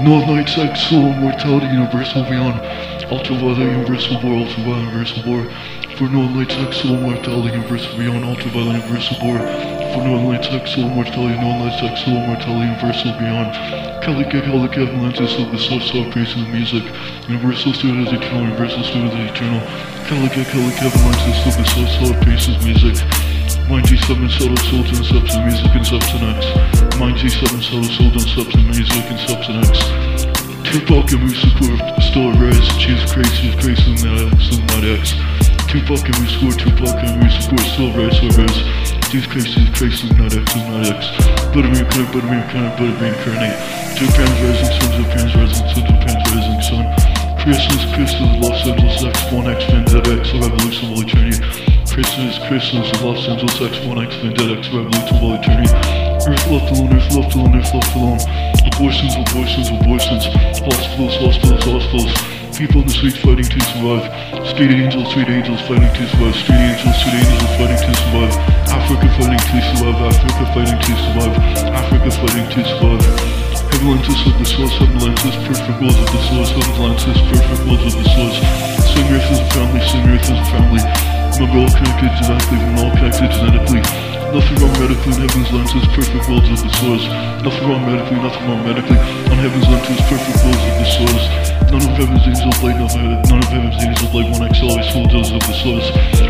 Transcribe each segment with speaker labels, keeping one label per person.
Speaker 1: North Night Sex Soul Mortality Universal Beyond Ultraviolet Universal War Ultraviolet Universal War. For North Night Sex Soul Mortality Universal Beyond Ultraviolet Universal War. For North Night Sex Soul Mortality North Night Sex Soul Mortality Universal Beyond Calica Calica Atlantis of the Source Operation of Music. Universal Studios Eternal Universal Studios Eternal. Calica Calica Atlantis of the Source Operation of Music. 97 solo salt and subs and music and substance 97 solo salt and subs and music and substance Tupac and Moose score star res Choose crazy, crazy and that X and that X Tupac and Moose score Tupac and Moose score still res, star res Choose crazy, crazy and that X and that X Buttermere current, buttermere current, buttermere current Two pounds rising sons, two pounds rising sons, two pounds rising sun Christmas, Christmas, Los Angeles X, 1X, Vendetta X, a revolutionary journey Christmas, Christmas, Los Angeles X, 1X, Vendetta X, Revolution of Eternity. Earth left alone, Earth left alone, Earth left alone. Abortions, abortions, abortions. Hospitals, hospitals, hospitals. People in the streets fighting to survive. Street angels, street angels fighting to survive. Street angels, street angels fighting to survive. Africa fighting to survive. Africa fighting to survive. Africa fighting to survive. Heaven lenses of the source, heaven lenses, perfect wills of the source, heaven lenses, perfect wills of the source. Sing earth is a family, sing earth is a family. Remember all connected genetically, we're all connected genetically. Nothing wrong medically, heaven's lenses, perfect wills of the source. Nothing wrong medically, nothing wrong medically, on heaven's lenses, perfect wills of the source. None of heaven's angels light, none of heaven's angels light, one XL, soldiers of the source.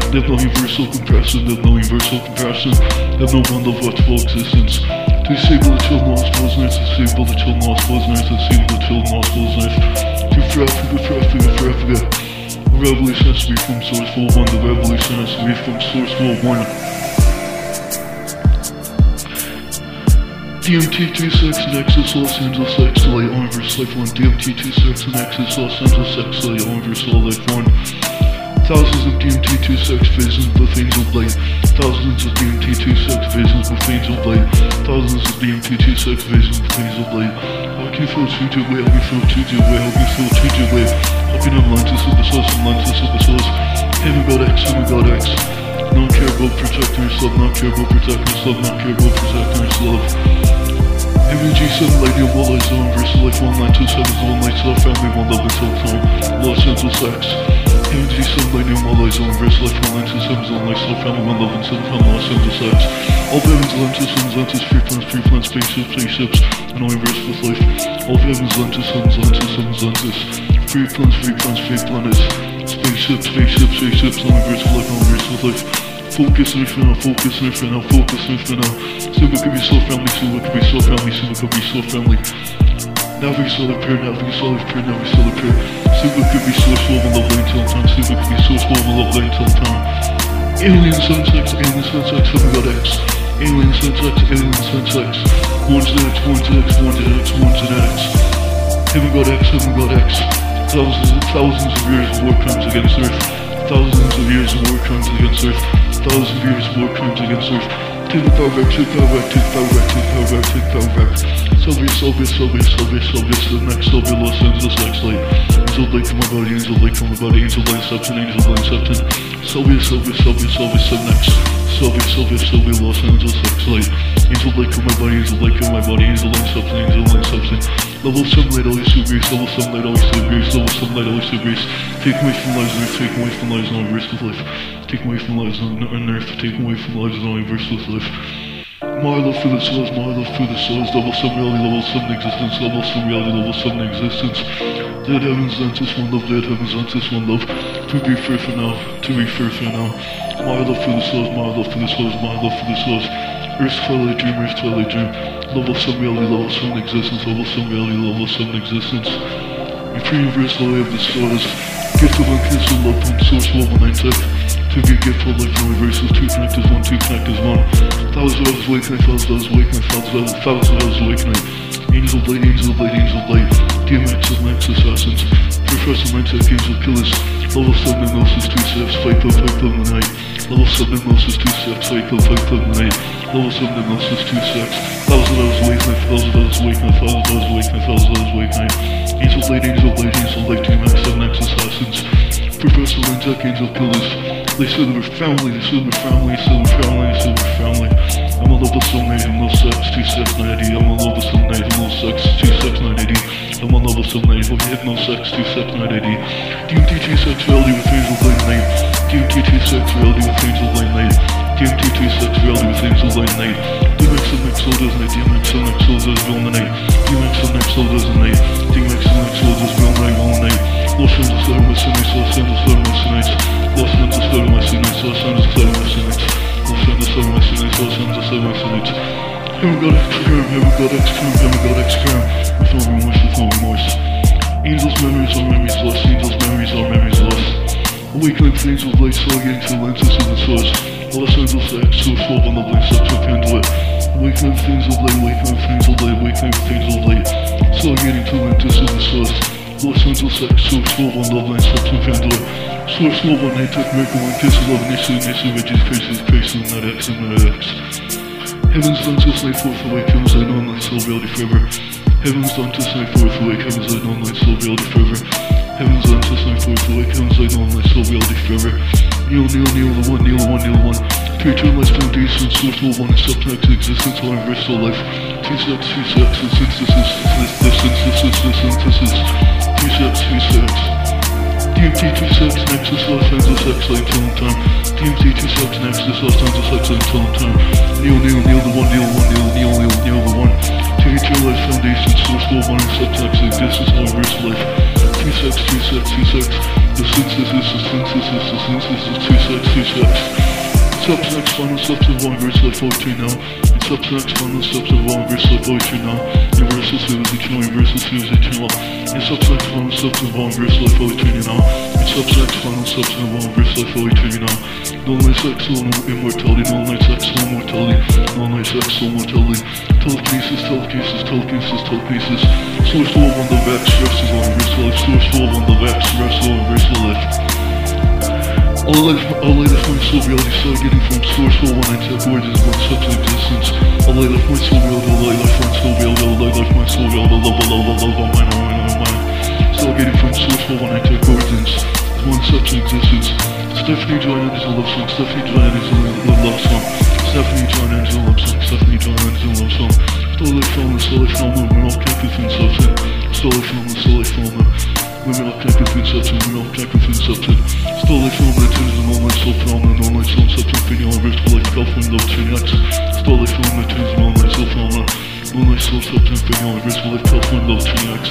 Speaker 1: They have no universal comparison, they have no universal comparison, they have no one love watchful existence. To disable the children lost to disable the children lost to disable the children lost poisoners. To for Africa, for Africa, for has to from source full one, the revolution has to from source full one. DMT26 Nexus Los Angeles X Light Universe Life 1 DMT26 Nexus Los Angeles X Light Universe Life 1 Thousands of DMT26 visions with angel light Thousands of DMT26 visions with angel light Thousands of DMT26 visions with angel light How can you feel two way? How can you feel two way? How can you feel two way? How can have lenses of the source and lenses of the source? X, God X Not care about protecting yourself, not care about protecting yourself, not care about protecting yourself MG7 Lady of on versus Life 1927 One Light Love Family One Love Until Time Los Angeles X MG7 Lady of All Eyes on versus Life 1927 One Light Love Family One Love Until Time Los Angeles X All heavens, lenses, suns, lenses, free plants, free plants, spaceships, spaceships And all universe with life All heavens, lenses, suns, lenses, suns, lenses Free plants, free plants, free planets Spaceships, spaceships, spaceships All universe with life, universe with life Focus on now, focus on now, focus on now. Super could be so friendly, super could be so friendly, super could be so friendly. Now we saw the prayer, we saw the prayer, now we saw the prayer. Super could be so slow and lovely until time, super could be so slow and lovely until time. Alien sun alien sun sex, heaven got X. Alien sun sex, alien sun sex. One genetics, one genetics, one genetics, one genetics. Heaven got X, heaven got X. Thousands, thousands of years of war crimes against Earth. Thousands of years of war crimes against Earth thousand years of war crimes against Earth. The power back, take the power back, take the power back, take the power back, take the next Soviet, Los Angeles, next light. Angel light from my body, angel light from my body, angel light substance, angel light substance. Soviet, Soviet, Soviet, Soviet, the next. Soviet, Soviet, Soviet, Los Angeles, next light. Angel light from my body, angel light from my body, angel light substance, angel light substance. Level 7 light, always to grace, level 7 light, always to grace, level 7 light, always to grace. Take away from lives on earth, take away from lives on risk of life. Take away from lives on, on earth, take away from lives on universe with life. My love for the souls, my love for the souls, level 7 reality, level 7 existence, level 7 reality, level 7 existence. Dead heavens, lenses, one love, dead heavens, lenses, one love. To be fair for now, to be fair for now. My love for the souls, my love for the souls, my love for the souls. Earth's twilight dream, Earth's twilight dream. Level 7 reality, level 7 existence, level 7 reality, level 7 existence. You free universal way of the stars. Gift of unconditional love from source 119 tech. To be a gift of life from two connect is one, two connect is one. Thousand of us awakening, thousand of us awakening, thousand of thousand of awakening. Angel of light, angel of light, angel of light. DMX of Max Assassins. Professor Mindtech, angel killers. Level 7 hypnosis, two steps, fight club, fight club in the night. Level 7 hypnosis, two steps, fight club, fight club in the night. Level 7 hypnosis, two steps. Thousand of us awakening, thousand of us awakening, thousand of us awakening, thousand of us awakening. Angel of light, angel of light, angel of light, DMX of Max Assassins. Professor Mindtech, angel killers. They said they were family, they said they were family, they said they were family, they said they were family. I'm a level soulmate, I'm no sex, two sex, 90. I'm a level soulmate, I'm no sex, two sex, 90. Hypnosex, 27980. DMT26 reality with Angel Blade Night. DMT26 reality with Angel Blade Night. DMT26 reality with Angel Blade Night. DMX and Next Soldiers Night. DMX and Next Soldiers Villain Night. DMX and Next Soldiers Night. DMX and Next Soldiers Villain Night. Villain Night. Los Angeles, Southern West Nights. Los Angeles, Southern West Nights. Los Angeles, Southern West Nights. Los Angeles, Southern West Nights. Los Angeles, Southern West Nights. Los Angeles, Southern West Nights. Haven't got X curve, haven't got X curve, haven't got X curve. With remorse, with remorse. Angels' memories are memories lost, angels' memories are memories lost. Awakening things of light, slugging to lenses of the source. Los Angeles X, source 12 on the such a pendulum. Awakening things of light, awakening things of light, awakening things of light. Slugging to lenses of the source. Loşun olsa to Slovan instruction fender Sur Slovan hate at Merkel and kiss love Nation Nation Veggies faces faces not X and X Heaven's done to slay forth awake heavens and soul reality forever. Heaven's done to slay forth awake heavens and online soul reality forever. Heaven's done to slay forth soul reality forever. Kneel kneel kneel the one kneel one kneel less one next existence universal life. Two steps two steps and synthesis this DMT636. DMT26 Nexus Los Angeles X Lane Tone Time. DMT26 Nexus Los Angeles X Lane Tone Time. Neil, Neil, Neil, the one, Neil, one, Neil, Neil, Neil, Neil, the one. THR Life Foundation, Source Goal One, Subtaxi, This is our verse life. Two sets, two 26, two 26. The synthesis, the synthesis, the synthesis, two 26. T-sex T-sex Subsex final steps of one verse life poetry now Subsex final steps of one verse life poetry now Universal series eternal universal series eternal in subsex final steps of one verse life poetry now In subsex final steps of one verse life poetry now No sex soul immortality No sex soul mortality No sex soul mortality Telekinesis telekinesis telekinesis telekinesis Source full on the vex Rest is on verse life Source full on the vex Rest on verse life all life, all life is my soul reality, so getting from source for one into origins, one substance existence. All life, my soul reality, all life, my soul reality, all life, my soul reality, love, love, love, love, love, mine, mine, mine. So getting from source for one into origins, one substance existence. Stephanie Joanne is a love song, Stephanie Joanne is a love song. Stephanie Joanne is a love song, Stephanie Joanne is a love song. From the, stole it from the, we're all connected in it from the, stole it from the. Women are connected in substance, women are connected in substance. Stole it from the, tunes and all night soul phenomenon, all night soul substance, video on verse, like California love tuning X. Stole it from the, tunes and all night soul phenomenon, all night soul substance, video on verse, like California love tuning X.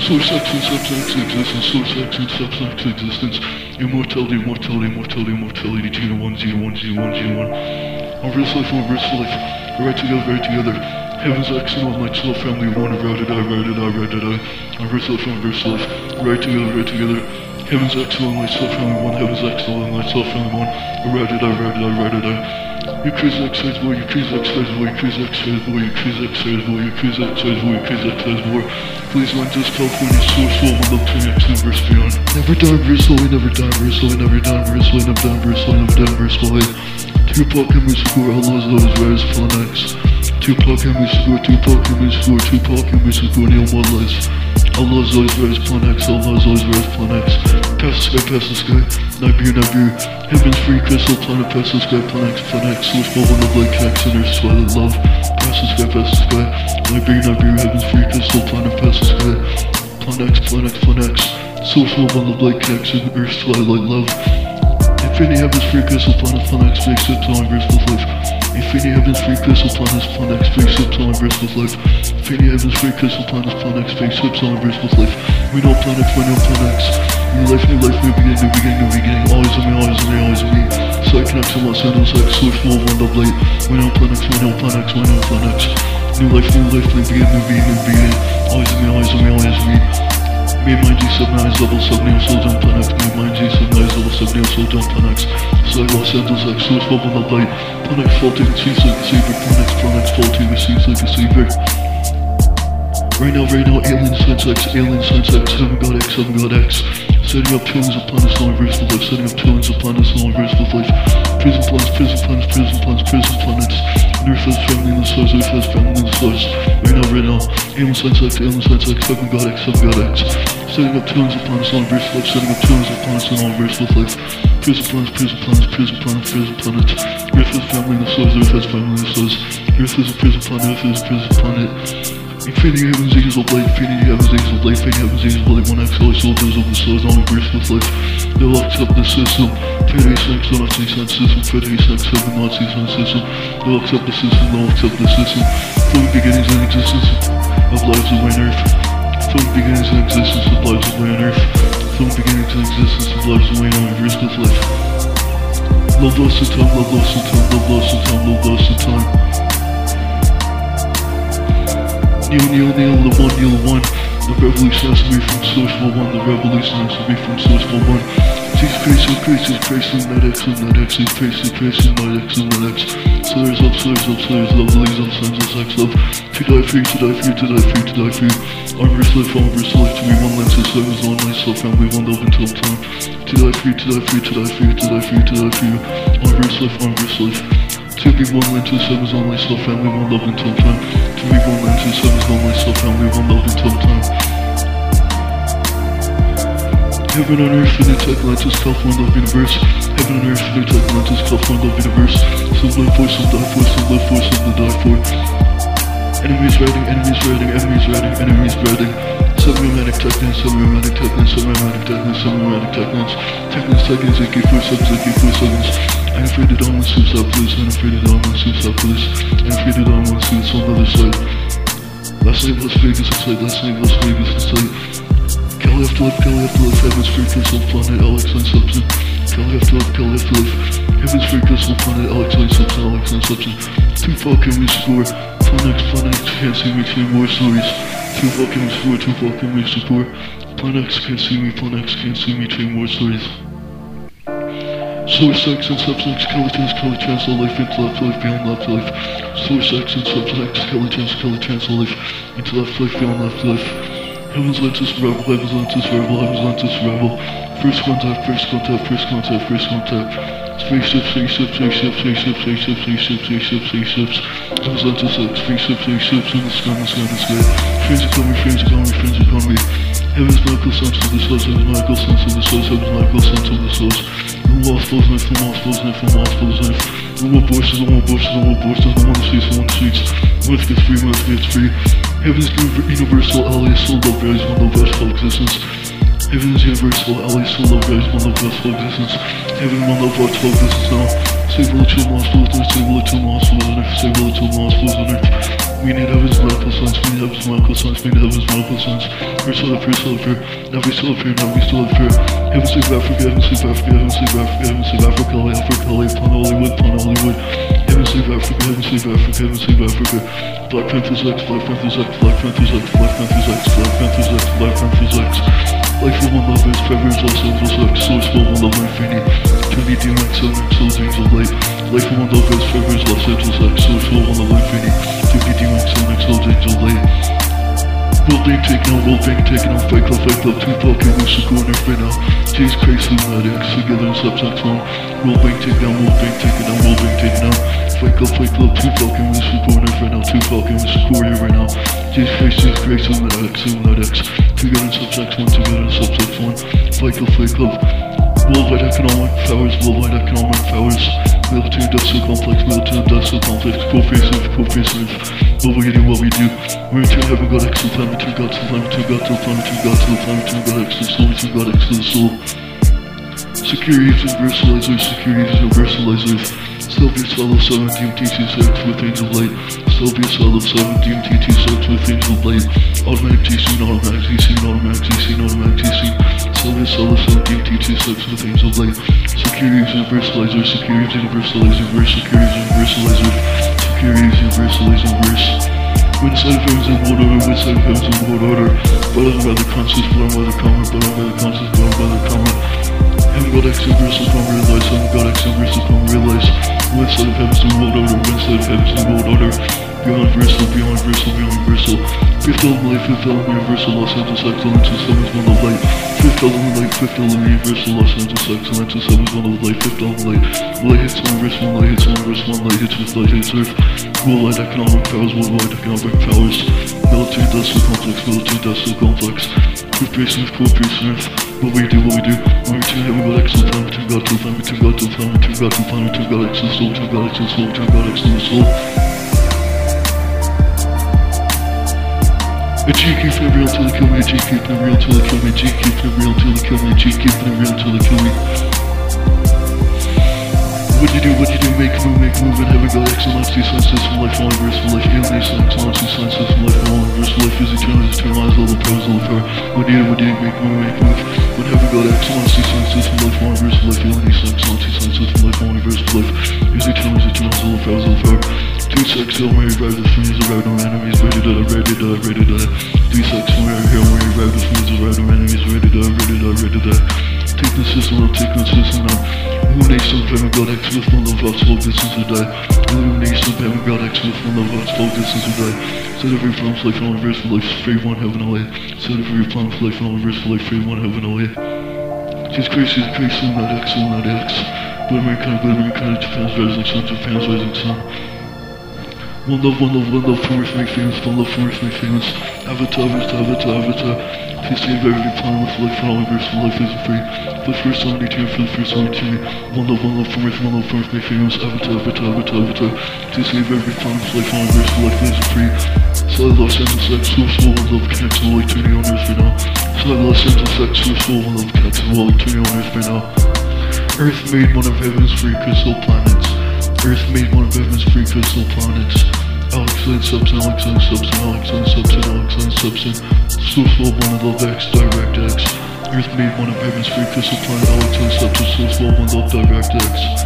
Speaker 1: Source and substance existence, source and substance existence. Immortality, immortality, immortality, immortality, zero one, zero one, zero one, zero one. On verse life, on verse life. Right together, right together. Heaven's and all night soul family, one, ride it, I, it, I, it, I. On verse life, on verse life. Right together, right together. Heaven's and all night soul family, one, heaven's and all night soul family, one. Ride it, I, it, I, it, I. You X size boy, you X size boy, you X size boy, you X size boy, you X size boy, you X size boy. Please land just California, source soul, one love to X universe beyond. Never die, verse holy, never die, verse holy, never die, verse holy, never die, verse holy, never die, verse holy. Tupac and music score, Allah's love is rise, fun X. Tupac and music score, Tupac and music score, Tupac and music score, Neil Modelize. Allah's always rise, plan X, Allah's always rise, plan X. Pass the sky, pass the sky, Nibiru, Nibiru. Heaven's free crystal, planet, pass the sky, plan X, plan X. Source full one of like earth's twilight love. Pass the sky, pass the sky, Nibiru, Nibiru. Heaven's free crystal, planet, pass the sky. Plan X, plan X, plan X. Full one of like and earth's twilight love. Infinity Heaven's free crystal, planet, plan X, up, time, verse with life. Infinity Heaven's free crystal, planets, plan X, face up, time, verse with life. Infinity Heaven's free crystal, planets, plan X, face up, time, verse with life. We know plan X, we know plan X. New life, new life, new beginning, new beginning, new beginning. Always on me, always on me, always on me. X and Los Angeles X, source full one. We know plan X, we know plan X, we know plan X. New life, new life, new beginning, new beginning, new beginning. Always on me, always on me, always on me. Me and my G7 eyes level 7 neo soul down plan X. Me and my G7 eyes level 7 neo soul down plan X. Psych Los Angeles X, source full one of light. Plan X faulting, it seems like a savior. Plan X, plan X it seems like a savior. Right now, right now, Alien Sense X, Alien Sense X, Heaven God X, Heaven God X. Setting up trillions of planets, all universe with life. Setting up trillions of planets, all universe with life. Prison planets, prison planets, prison planets, prison planets. Has family the stars, has family the stars. Right now, right now, Alien Sense X, Alien Sense X, Heaven God X, Heaven God X. Setting up of planets, all universe with life. Setting up of planets, all universe with life. Prison planets, prison planets, prison planets, prison planets. Earth has family the stars, Earth has family the stars. Earth is a prison planet, Earth is a prison planet. Infinity heavens, angels of light, infinity heavens, angels of light, infinity heavens, angels of light, one exhale, soldiers of the stars, on embrace with life. They locked up the system. Federate sex, Nazi sun system, Federate sex, heaven, Nazi sun system. They locked up the system, they locked up the system. From beginnings and existence of lives of on earth. From beginnings and existence of lives of on earth. From beginnings and existence of lives of on embrace with life. Love lost in time, love lost in time, love lost in time, love lost in time. Kneel, kneel, kneel, the one, kneel, one. The revolution has to be from for one. The revolution has to be from source for one. Jesus Christ, Jesus and that X, that X, Christ, and that X, that X. Slayer up, Slayers up, Slayers love, Ladies on signs of sex love. To die you, to die you, to die you, to die you. Armor's life, armor's life, to be one lens, to serve one life, self family, one love until time. To die you, to die you, to die you, to die you, to die you. Armor's life, armor's life. To be one land, to serve his only self family, one love until time. To be one land, to serve his only self family, one love until time. Heaven on earth, in tech Atlantis, California love universe. Heaven on earth, in tech Atlantis, California love universe. Some live for, some die for, some live for, some die for. Enemies riding, enemies riding, enemies riding, enemies riding. Sub-romantic technins, sub-romantic technins, sub-romantic technins, sub-romantic technins. Technins, technins, AK-47s, AK-47s. I'm afraid that I want suicide police, I'm afraid that I want suicide police. I'm afraid that I want suicide on the other side. Last night Las Vegas inside, last night Las Vegas inside. Kelly Afterlife, Kelly Afterlife, Heaven's Free Crystal Planet, Alex Line Substance. Kelly Afterlife, Kelly Afterlife, Heaven's Free Crystal Planet, Alex Line Substance, Alex Line Substance. Two fucking we. Planet, Planet, can't see me, two more stories. Two fucking we score, two fucking we score. Planet X can't see me, Planet X can't see me, two more stories. Source sex and subsex, skeletons, skeletons, all life into left life, beyond left life. Source sex and subsex, skeletons, skeletons, all life into left life, beyond left life. Heaven's lenses rebel, heaven's lenses rebel, heaven's lenses rebel. First contact, first contact, first contact, first contact. Spaceship, spaceship, spaceship, spaceship, spaceship, spaceship, spaceship, spaceships. Heaven's lenses X, spaceship, spaceships in the sky, in the sky, in the sky. Friends coming, friends coming, friends coming. Heaven's Michael, sons of the source, heaven's Michael, sons of the source, heaven's Michael, sons of the source. No lost falls knife, no lost falls knife, no abortions, no abortions, no abortions, no one streets, no one streets. Life gets free, life gets free. Heaven's universal alias soul love rise, one love rest for existence. Heaven's universal alias soul love rise, one love rest for existence. Heaven, one love rest for existence now. Save all the on earth, save all the lost fools on earth, save all the lost fools on earth. We need heaven's miracle sons, we need heaven's miracle sons, we need heaven's miracle sons. We're still up here, still up. Now we still up here, now we still up here. Heaven save Africa, heaven save Africa, heaven save Africa, heaven save Africa, Africa, Planet Hollywood, Planet Hollywood. Heaven save Africa, heaven save Africa, heaven save Africa. Black Panthers X, Black Panthers X, Black Panthers X, Black Panthers X, Black Panthers X, Black Panthers X. Life for one love is forever is Los Angeles X, source one love infinity. Trinity DMX, Sun, Souls, Angel Light. Life for one love is forever Los Angeles source for one love infinity. Trinity DMX, Sun, Souls, Angel Light. World being taken out, world being taken out, fight club, fight club, two fucking loose to corner right now. Jesus Christ, Lunatic, together in subsex one. World being taken out, world being taken out, world being taken out. Fight club, fight club, two fucking loose to corner right now, two fucking loose to corner right now. Jesus Christ, Jesus Christ, Lunatic, Lunatic, together in subsex one, together in subsex one. Fight club, fight club. Worldwide economic powers, worldwide economic powers. Military industrial complex, military industrial complex. What we do, what we do. We're to heaven, God, X, to the planet, to God, to the planet, to God, to the planet, to God, to the planet, to God, X, to the soul, to God, to the soul. Security is universalizers, security is universalizers. Sylvia Swallow 7 DMT2 sex with Angel Light. Sylvia Swallow 7 DMT2 sex with Angel Light. Automatic T-Scene, automatic T-Scene, automatic T-Scene, automatic T-Scene. Sylvia Swallow 7 DMT2 sex with Angel Light. Security is universalizer, security is universalizer, verse, security is universalizer. Security is universalizer, verse. Inside of heaven's in world order, inside of heaven's in world order. But I'm by the conscious, but I'm by the common, but I'm by the conscious, but I'm by the common. Heaven God X universal come realize, heaven God X universal come realize. Inside of heaven's in world order, inside of heaven's in world order. Beyond versal, beyond versal, beyond versal. Fifth element light, fifth element universal, Los Angeles excellence, and seventh one of light. Fifth element light, fifth element universal, Los Angeles excellence, and seventh one of light, fifth element light. Light hits one, verse one, light hits one, verse one, light hits with light hits earth. Worldwide economic powers, worldwide economic powers. Military industrial complex, military industrial complex. Corporation of corporation earth. What we do, what we do. We're to heaven, to the planet, to God, to planet, to God, the planet, to God, to planet, to God the soul, to God the soul, to to the soul. A G keeping it real till they kill me, a G keeping it real till they kill me, G keeping it real till they kill me, G keeping it real till they kill me. What you do, what you do, make a move, make a move, and have a go, excellence, science system, life, all verse life, alienation, excellence, science system, life, all verse life, is eternal, is eternal, eyes, all the powers, all the power. What you do, what you do, make a move, make a move, when have a go, excellence, science system, life, all verse life, alienation, excellence, science system, life, all verse life, is eternal, is all the powers, all the power. Two sex, Hail Mary, ride with friends, around our enemies, ready to die, ready to die, ready to die. Three sex, Mary, Hail Mary, ride with friends, around our enemies, ready to die, ready to die, ready to die. The system now, take system now. Illumination of heaven, God, X with one love, God's slow distance to die. Illumination of heaven, God, X with one love, God's slow distance to die. Set every for life and all reverse for life, free one heaven away. Set every for life and all reverse for life, free one heaven away. Jesus Christ, Jesus Christ, not X, not X. Blood mankind, blood mankind, Japan's rising sun, Japan's rising sun. One love, one love, one love for earth make famous, one love for earth make famous. Avatar, avatar, avatar, avatar. Please save every plan with life for all for life is free. For the first time, return for the first time, return. One love, one love for earth, one love for make famous. Avatar, avatar, avatar, avatar. Please save every plan with life for all for life is free. Solid Los Angeles X, source full one love connects all eternity on earth right now. Solid Los Angeles X, source full one love connects all eternity on earth right now. Earth made one of heaven's free crystal planets. Earth made one of heaven's free crystal planets. Alexine substance, Alexine substance, Alexine substance, Alexine substance. Source of one of love X, direct X. Earth made one of heaven's free crystal planet, Alexine substance, source of one love direct X.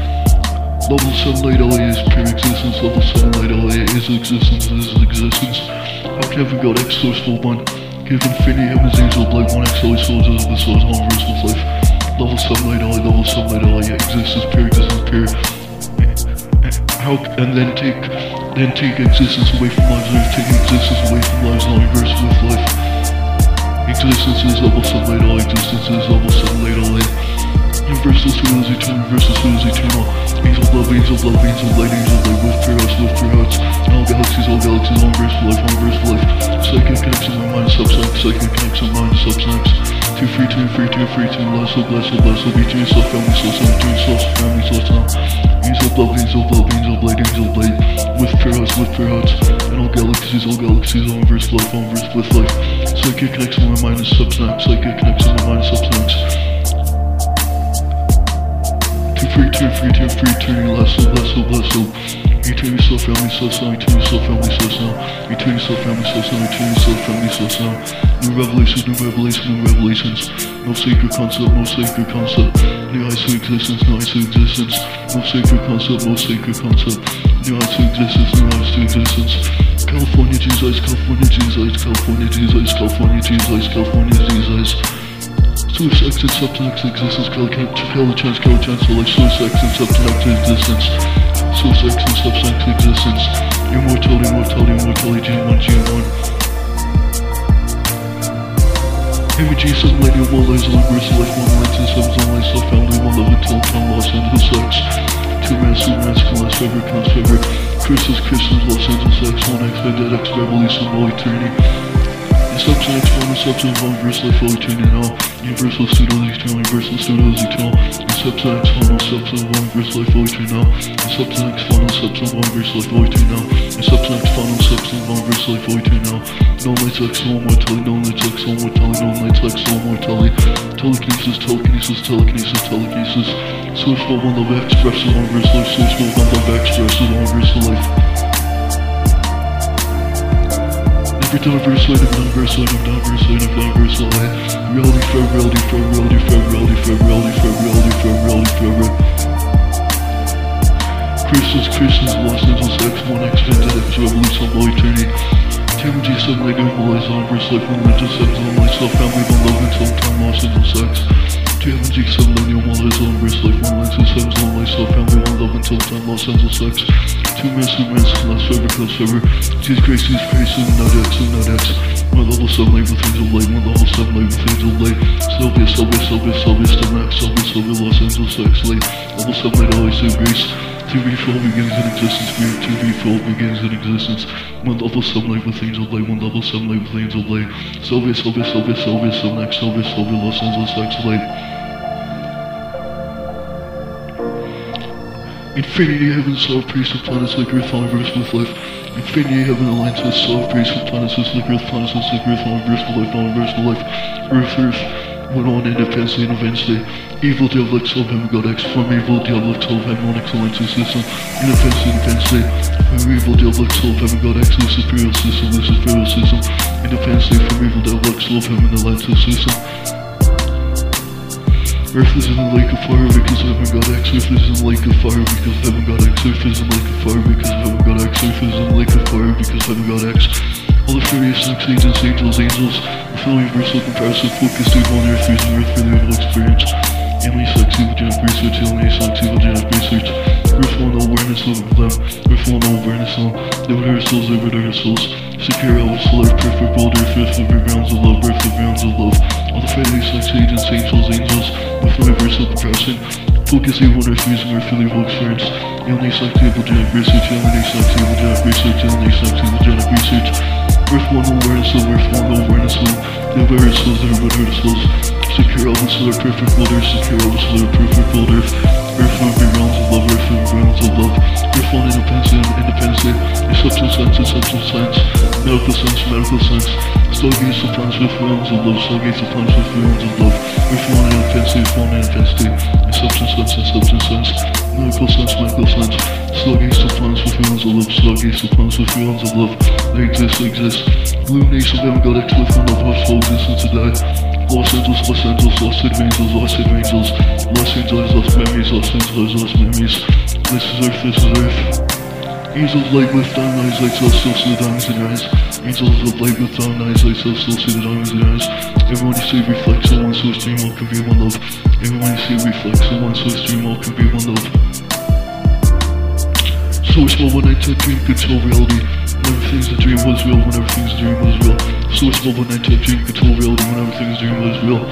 Speaker 1: Level 7 light LA is pure existence, level 7 light LA is existence, is existence. How can heaven God X source full one? Give infinity heaven's angel light, one X always soldiers of the home verse life. Level 7 light LA, level 7 light LA, existence, pure existence, pure. How and then take then take existence away from lives on take existence away from lives on universe with life. Existence is 7 light LA, existence is level 7 light LA. Universal soul is eternal, universal soul is eternal. Angel love, angel love, angel light, angel light, with pure hearts, with pure hearts. All galaxies, all galaxies, all verse for life, all verse for life. Psychic connection of mind, substance, psychic connection of mind, substance. Two free, two free, two free, two bless, oh bless, oh bless, oh be to yourself, family, soul, soul, to yourself, family, soul, soul. Angel love, angel love, angel light, angel light, with pure hearts, with pure hearts. And all galaxies, all galaxies, all verse life, all verse with life. Psychic connection of mind is substance, psychic connection of mind, substance. Two free, two free, two free, turning less, oh bless, oh bless, oh. You turn yourself, family, so sound, you turn yourself, family, so sound. You turn yourself, family, so sound, you turn yourself, family, so sound. New revelations, new revelations, new revelations. No sacred concept, no sacred concept. New heights to existence, new heights to existence. No sacred concept, no sacred concept. New heights to existence, new heights to existence. California Jesus, California Jesus, California Jesus, California Jesus, California Jesus. Source X and substance existence, Calichance, Calichance, like source X and substance existence. Source X and substance existence. Immortality, immortality, immortality, G1, G1. MG, some lady, one lies, one verse, life, one light, two sevens, one life, self, family, one love, until time, Los Angeles X. Two man, two two last forever, comes forever. Christmas, Christmas, Los Angeles X, one X, Dead X, Revolution, all eternity. Substance X, one substance, one verse, life, all eternity now. Universal pseudo eternal, universal pseudo eternal. Substance X, one substance, one verse, life, all. Substance X, one substance, one verse, life, all one substance, one verse, life, all eternity now. No lights X, no mortality, no lights X, no mortality, no lights X, no mortality. Telekinesis, telekinesis, telekinesis, telekinesis. Source for one love expresses one verse life, source for one love expresses one verse life. Every time verse light, every time verse light. Reality for reality for reality for reality for reality for reality for reality for reality. Christmas, Christmas, Los Angeles X, 1X, Vendetta X, Revolution, all eternity. TMG, 7 Lady, Mobilize, on verse life, mental sex, on myself, family, one love, until time, Los Angeles X. TMG, 7 Lady, Mobilize, on verse life, mental sex, on myself, family, one love, until time, Los Angeles X. Two minutes, two minutes, last forever, close forever. Jesus Christ, Jesus Christ, and not X, and not X. One level 7 label things light, one level 7 label things light. Sylvia, Sylvia, Sylvia, Sylvia, still Sylvia, Sylvia, Los Angeles X, light. Level 7 light, always save grace. TV for all begins in existence, Spirit TV for all begins in existence. One level 7 light with things light, one level 7 light with things light. Sylvia, Sylvia, Sylvia, Sylvia, still Sylvia, Sylvia, Los Angeles X. Infinity, heaven, soul, priest of planets like Earth, all verse with life. Infinity, heaven, Atlantis, solar grace, planets, like Earth, planets, like Earth, on verse for life, on verse for life, Earth, Earth, went on independently and eventually. Evil diabolic soul heaven god X from evil diabolic soul harmonic Atlantis system independently independently. From evil diabolic soul heaven god X Luciferial system Luciferial system independently. From evil diabolic soul heaven Atlantis system Earth is in the lake of fire because heaven got X. Earth is in the lake of fire because heaven got X. Earth is in the lake of fire because heaven got X. Earth is in the lake of fire because heaven got X. All the furious sex agents, angels, angels, the full universal comparison, focus deep on Earth, using Earth for the evil experience. Only sex, evil genetic research, only sex, evil genetic research. Earth will no awareness of them. Earth will no awareness of them. They would hurt souls, they would hurt souls. Secure all solar, perfect world, Earth, Earth, every rounds of love, Earth, every rounds of love. All the furious sex agents, angels, angels, with universal comparison. Focus evil on Earth, using Earth for the evil experience. Only sex, evil genetic research, only sex, evil genetic research, only sex, evil genetic research. Earth one awareness of Earth one awareness of the awareness of the awareness of secure all the solar perfect world Earth secure all the solar perfect world Earth Earth will be realms of love Earth will be realms of love Earth one independence independence substance science and substance science medical science medical science stargates of planets with realms of love stargates of planets with realms of love Earth one independence Earth one independence substance science and substance science medical science medical science stargates of planets with realms of love stargates of planets with realms of love they exist, they exist. Illumination of X with one love, heart, soul, existence to die. Los Angeles, Los Angeles, Lost City of Angels, Los Angeles, Lost Memories, Los Angeles, Lost Memories. This is Earth, this is Earth. Angels of light with diamond eyes, lights us, still see the diamonds in your eyes. Angels of light with diamond eyes, lights us, still see the diamonds in your eyes. Everyone you see reflects on one source dream, all can be one love. Everyone you see reflects on one source dream, all can be one love. Source mode when I tell dream control reality. When everything's a dream was real, when everything's a dream was real. Source mode when I tell dream control reality, when everything's a dream was real.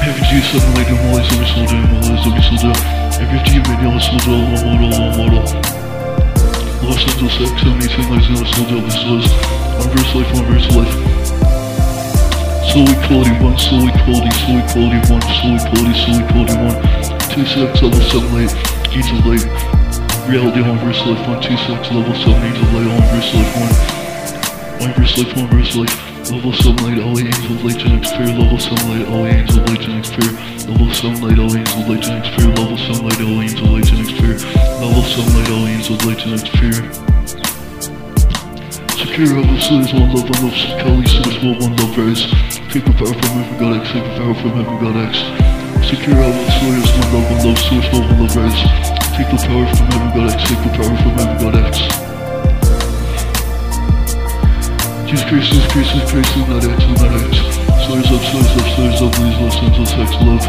Speaker 1: Every G seven light and always every soldier, always every soldier. Every G man, yellow soldier, all model, all model. Los Angeles X, 78 lights, yellow soldier, this was. One verse life, one verse life. Soul equality one, soul equality, soul equality one, soul equality, soul equality one. Two sex level seven light, angel light. Reality one verse life one, two sex level seven angel light one verse life one. One verse life one verse life. Level seven light, all angel light next pair. Level seven light, all angel light next pair. Level seven light, all angel light next pair. Level seven light, all angel light next pair. Level seven light, all angel light next pair. Secure level is one love, one love, Kelly Source World, one love rise. Take the power from heaven, God X, take the power from heaven, God X. Secure level is one love, one love, Source World, one love rise. Take the power from heaven, God X, take the power from heaven, God X. Jesus Christ, Jesus Christ, Jesus Christ, not X, not X. Stars up, stars up, stars up, please, Los Angeles X, love.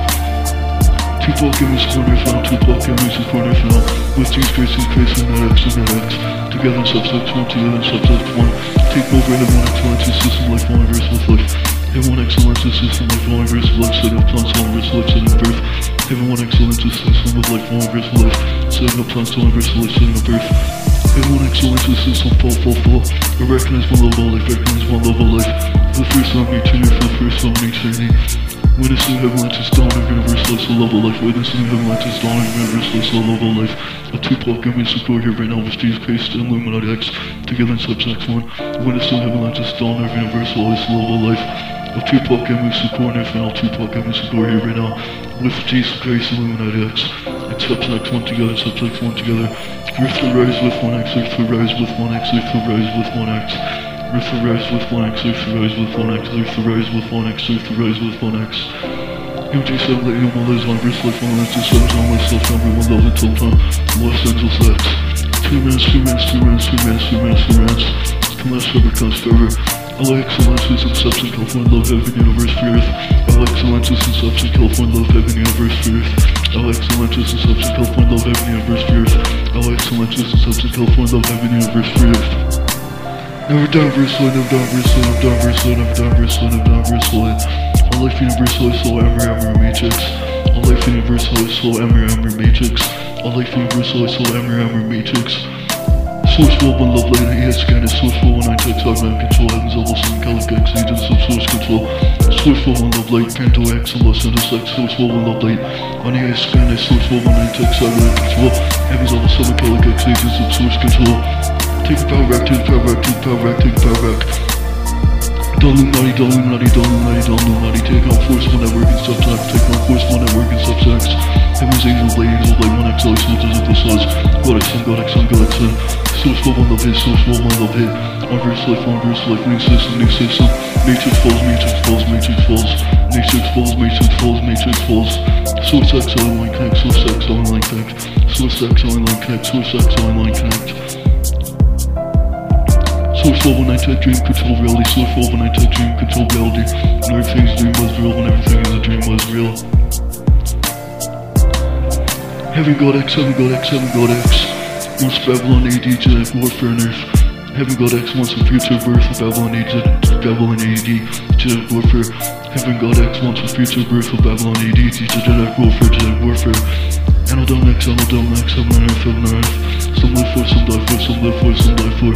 Speaker 1: Tupac and Mrs. Corner found, Tupac and Mrs. Corner found. With Jesus Christ, Jesus Christ, not X, not X. Together in subsex one, together in subsex one. Take over heaven one excellence system, life one verse life. Heaven one excellence system, life one verse life. Setting up plants, one verse life, setting up birth. Heaven one excellence system of life, one verse life. Setting up plants, one verse life, setting up birth. Heaven one excellence system, fall, fall, fall. I recognize one love of life, recognize one love of life. The first time eternity, for the first time eternity. Witnessing heaven Atlantis dawn of universal life, so love of life. Witnessing heaven Atlantis dawn of universal life, so love of life. A and Mr. Core here right now with Jesus Christ and Illuminati X together in subsex one. Witnessing heaven Atlantis dawn of universal life, so love of life. A Tupac and Mr. Core right now. Tupac and Mr. Core here right now with Christ and Illuminati X. And subsex one together, subsex one together. Earth to rise with one X, Earth to rise with one X, Earth to rise with one X. Earth to rise with one X, Earth to rise with one X, Earth to rise with one X, Earth to rise with one X. MG7 let you know there's one verse life, last two seven on myself, everyone loves until time. Los Angeles X. Two minutes, two minutes, two minutes, two minutes, two minutes, two minutes. Come last forever, comes forever. All excellences and substance, California, love, heaven, universe, earth. All excellences and substance, California, love, heaven, universe, earth. All excellences and substance, California, love, heaven, universe, earth. All excellences and substance, California, love, heaven, universe, earth. Never done line, never done line, never done line, never done line, never done line. All life universal is so ever, ever matrix. All life universal is so ever, ever matrix. All life universal is so ever, ever matrix. Source one love light, ES scan is source will one text man control heavens level seven calic X agents of source control. Source will one love light, Panto X and Los Angeles X, source will one love light. On ES scan is source will one text man control heavens level seven calic X agents of source control. Take power back, take power back, take power back, take power back. Illuminati, Illuminati, Illuminati, Illuminati, take on force one network and subsex, take on force network and subsex. Heaven's angels, lay angels, lay one X, always soldiers of the stars. God X, Sun, God X, Sun, God X, Sun. Source for one love hit, source for one love hit. Reverse life, reverse life, new system, new system. Matrix falls, matrix falls, matrix falls. Matrix falls, matrix falls, matrix falls. Source X, online connect, source X, online connect. Source X, online connect, source X, online connect. Source level 9 tech dream control reality, source level 9 tech dream control reality. When everything's dream was real, when everything is a dream was real. Heaven God X, Heaven God X, Heaven God X. Once Babylon AD, genetic warfare on earth. Heaven God X wants the future birth of Babylon AD, Babylon AD, genetic warfare. Heaven God X wants the future birth of Babylon AD, genetic warfare, genetic warfare. Anodon X, Anodon X, Heaven on earth, Heaven on earth. Some live for, some die for, some live for, some die for.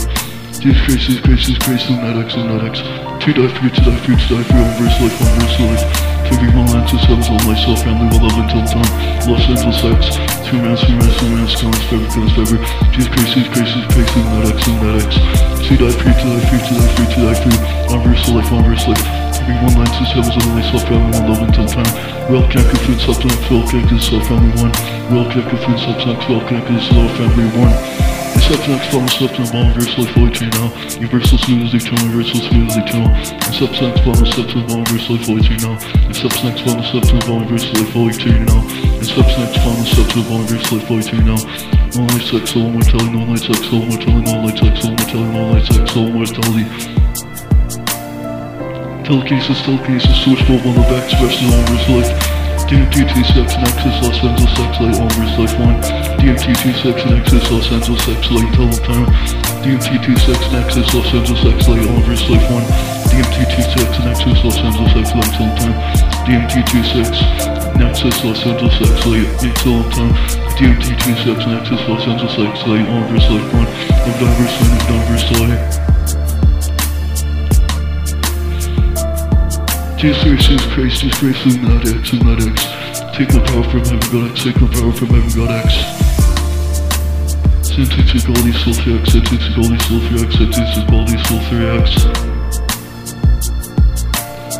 Speaker 1: Jesus Christ, Jesus Christ, Lunatic, Lunatic. To die for to die for to die for you, on verse life, on verse life. Be one land, to heavens, all myself, family, will love until time. Los Angeles sex, two rounds, two rounds, two rounds, guns, forever, guns, forever. Jesus Christ, Jesus Christ, Jesus Christ, Lunatic, Lunatic. To die for you, to for you, to for you, to for you, on verse life, on verse life. Be one land, to heavens, all myself, family, will love until time. Well connected food substance, well connected self family one. Well connected food substance, well connected self family one. Substance follows substance bomb, fully chain now. Universal as eternal, universal substance follows substance bomb, chain now. The substance follows substance bomb, universally fully chain now. The substance follows substance bomb, fully chain now. No light sex, soul mortality, no light sex, soul mortality, no light sex, soul mortality, no light sex, soul mortality. Telekinesis, telekinesis, source full on the back, expresses on verse life. DMT sex nexus, Los Angeles sex light on verse life 1. DMT sex nexus, Los Angeles sex light teletime. DMT sex nexus, Los Angeles sex light on verse life 1. DMT sex nexus, Los Angeles sex light teletime. DMT sex nexus, Los Angeles sex light teletime. DMT sex nexus, Los Angeles sex light on verse life 1. Of diverse light, of diverse light. Jesus Christ, Jesus Christ, Illuminati X, Illuminati X. Take the power from heaven, God X, take the power from heaven, God X. Sentence equality, soul 3X, sentence equality, soul 3X, sentence equality, soul 3X.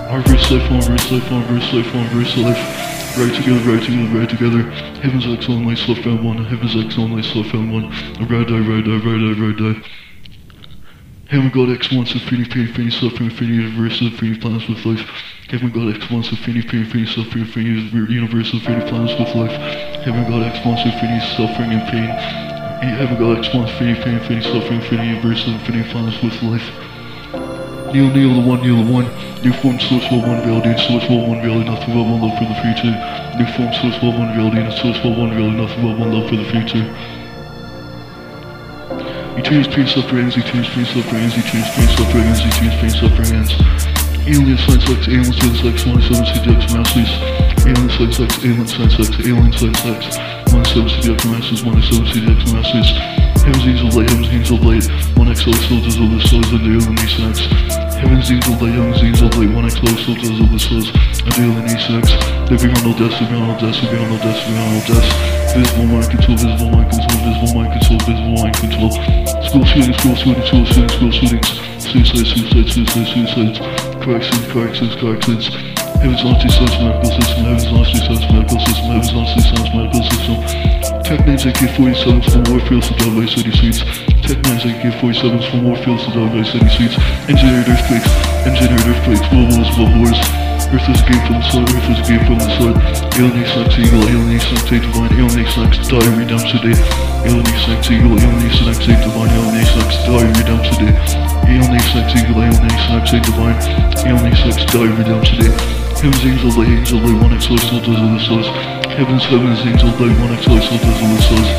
Speaker 1: Our verse life, on verse life, on verse life, on verse life. Right together, right together, right together. Heaven's X, on light, slow found one. Heaven's X, on light, slow found one. Ride die, ride die, ride die, ride die. Heaven God X wants infinity, pain, infinity, suffering, infinity, universe, infinity, planets with life. Heaven God X wants infinity, pain, infinity, suffering, infinity, universe, infinity, planets with life. Heaven God X wants infinity, suffering, and pain. Heaven God X wants infinity, pain, infinity, suffering, infinity, universe, infinity, planets with life. Kneel, kneel the one, kneel the one. New form, source, world, one reality, and source, world, one reality, nothing but one love for the future. New form, source, world, one reality, and source, world, one reality, nothing but one love for the future. Eternity, pain, suffering, eternity, pain, suffering, eternity, pain, suffering, eternity, pain, suffering, Alien science sex, alien science sex, 107 CDX masters. Alien science sex, alien science sex, alien science sex. 107 CDX masters, 107 CDX masters. Heaven's angel light, heaven's angel light. 1x soldiers of the stars and the alien sex. Heaven's angel light, heaven's angel light. 1x soldiers of the stars and the alien sex. Living on no death, living on no death, living on no death, living on no death. Visible mind control, visible mind control, visible mind control, visible mind control. School shootings, school shootings, school shootings, school shootings. Suicide, suicide, suicide, suicides. Corrections, corrections, corrections. Heaven's Nazi Science Medical System, Heaven's Medical System, Heaven's Medical System. Tech 9's AK-47s from Warfields to Dog City Suites. Tech 9's AK-47s from Warfields to Dog City Suites. Engineered earthquakes, engineered earthquakes, world wars. Earth is a game from the Earth is a game from the sun. Alien Eagle, Alien X Divine, Alien X Die Redemption Day. Alien X Eagle, Alien X Divine, Alien X Die Redemption Day. Alien X Eagle, Alien X Divine, Alien X Die Redemption Day. Heaven's Angel, Lay Angel, Lay One X Light of the Stars. Heaven's Heaven's Angel, Lay One X Light Soldiers of the Stars.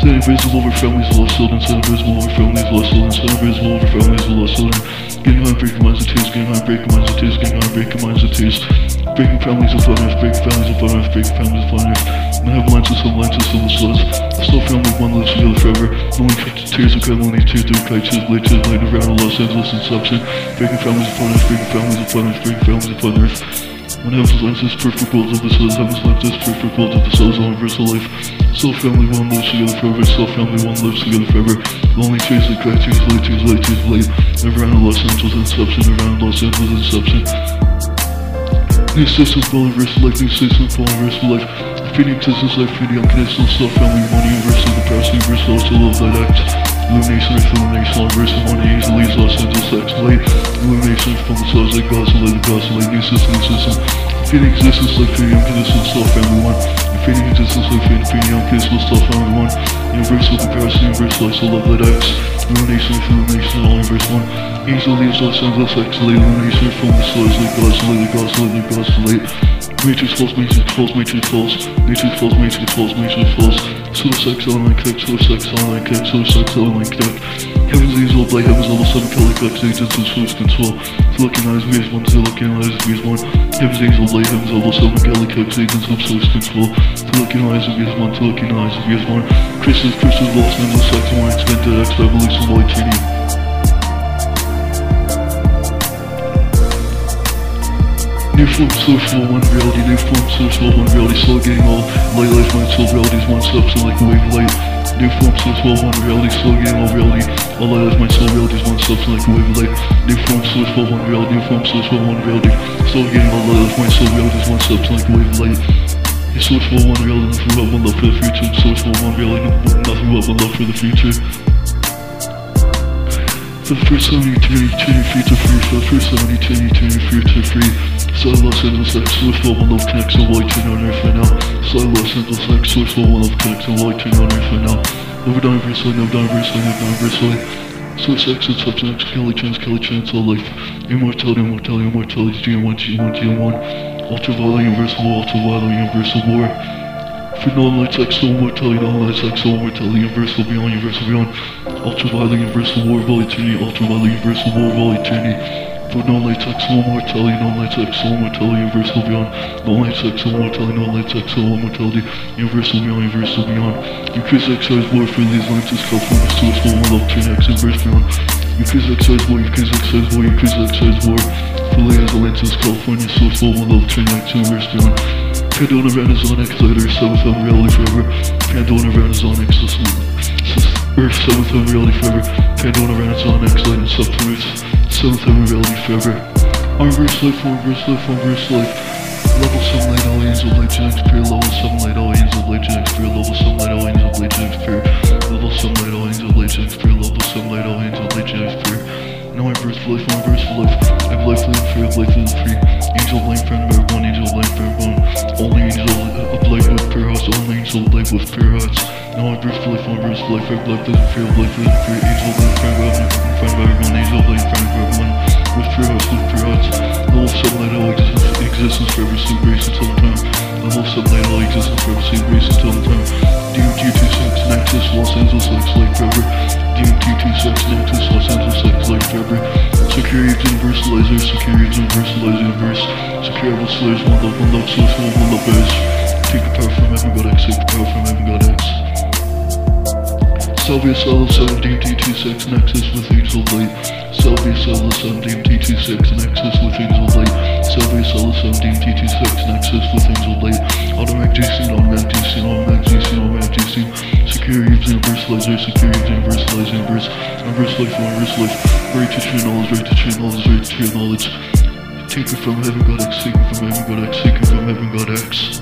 Speaker 1: Set invisible over families lost children, set invisible over families lost children, set invisible over families lost children. Getting high, breaking minds and tears, getting high, breaking minds and tears, getting high, breaking minds and tears. Breaking families upon earth, breaking families upon earth, breaking families upon earth. And have lines of some lines of some stars. A slow family, one lives together forever. No one cuts tears of God, only tears through kite, tears, late tears, light around Los Angeles inception. Breaking families upon earth, breaking families upon earth, breaking families upon earth. When heaven's lens is perfect world of the souls, heaven's lens is perfect world of the souls, all universal life. Soul family one lives together forever, soul family one lives together forever. Lonely trees like crack trees, trees, light trees, light. Never around Los Angeles inception, around Los Angeles inception. New system full universal life, new system full universal life. Feeding existence life, feeding unconditional soul family one universal, the past universal, also love that act. Illumination of illumination, universal one easily is Los Angeles X light. Illumination from the stars like God's light, God's light, new system, new system. Feeding existence like feeding unconditional soul family one. Feeding existence like feeding, feeding unconditional soul family one. Universal comparison, universal so love that X. Illumination illumination, all universe one. Easily is Los Angeles X light. Illumination from the stars like God's light, God's light, God's light. Matrix falls, Matrix falls, Matrix falls, Matrix falls, Matrix falls, Matrix falls. X online kick, X online kick, X online kick. Heaven's angel blade, Heaven's level 7 Kelly X agents and source control. To in eyes, vs 1, to in eyes, vs 1. Heaven's angel blade, Heaven's level 7 Kelly X agents of source control. To in eyes, vs 1, to look in eyes, of vs 1. Chris's, Chris's, Los Angeles X, 1, extended X, Revolution, White Trini. New form, source for one reality, new form, source for one reality, slow getting all light, life, mind, soul, reality is one substance like a wave of light. New form, source for one reality, slow getting all reality, all light, life, mind, soul, reality is one substance like a wave of light. New form, source for one reality, new form, source for one reality, slow getting all light, life, mind, soul, reality is one substance like a wave of light. Your source one reality, nothing but one love for the future. Source for one reality, nothing but one love for the future. For the first time, you turn your future free. For the first time, you turn your future free. Los Angeles X, source for one love connects and white turn on earth now. So Los Angeles X, source for one love connects and white turn on earth right now. Never done universally, never done universally, never done universally. Source X and X, Kelly Chance, Kelly Chance, all life. Immortality, immortality, immortality, GM1, G1, GM1. Ultraviolet, universal war, ultraviolet, universal war. For no lights X, soul mortality, no lights X, soul mortality, universal beyond, universal beyond. Ultraviolet, universal war of all eternity, ultraviolet, universal war of. For no lights X, soul mortality, no lights X, soul mortality, universal beyond. No lights X, soul mortality, no lights X, soul mortality, universal beyond, universal beyond. Increase size war for these lenses, California, source, full one love, turn X, inverse beyond. Increase size war, increase size war, increase size war. For layers, lenses, California, full one love, turn X, inverse beyond. Pandora Renaissance X later, seventh of reality forever. Pandora Renaissance X Earth, seventh of reality forever. Pandora Renaissance X later, subterraneous, seventh of reality forever. Reverse life, reverse life, reverse life. Level 7 light all angel light genetics fear. Level 7 light all angel light genetics fear. Level 7 light all angel light genetics fear. Level 7 light all angel light genetics fear. Level 7 light all angel light genetics fear. Now I verse life, I verse life. I have life living free, I have life living free. Angel light friend of everyone, angel light for everyone. Only angel of light with pure hearts, only angel of light with pure hearts. Now I verse for life, I verse life. I have life living free, I have life living free. Angel light friend of everyone, friend of everyone. Angel light friend of everyone. With pure hearts, with pure hearts. Level 7 light all existence, forever, sweet grace until the time. 7 light all existence forever, sweet grace until the time. DMT26, Nexus, Los Angeles, X light forever. DMT26, Nexus, Los Angeles, X light forever. Secure universalizer, secure universalizer universe. Secure universalizer, one love, one love, source, one, love, one love, guys. Take the power from heaven, God X, take the power from heaven, God X. Salvia Solo 7 DMT26 Nexus with Angel Light. Salvia Solo 7 DMT26 Nexus with Angel Light. Salvia Solo 7 DMT26 Nexus with Angel Light. Automatic GC, automatic GC, automatic GC, automatic GC. Secure universalizer, secure universalizer, universe. Universe life, universe life. Right to true knowledge, right to true knowledge, right to true knowledge. Take it from heaven, God X, take it from heaven, God X, take it from heaven, God X.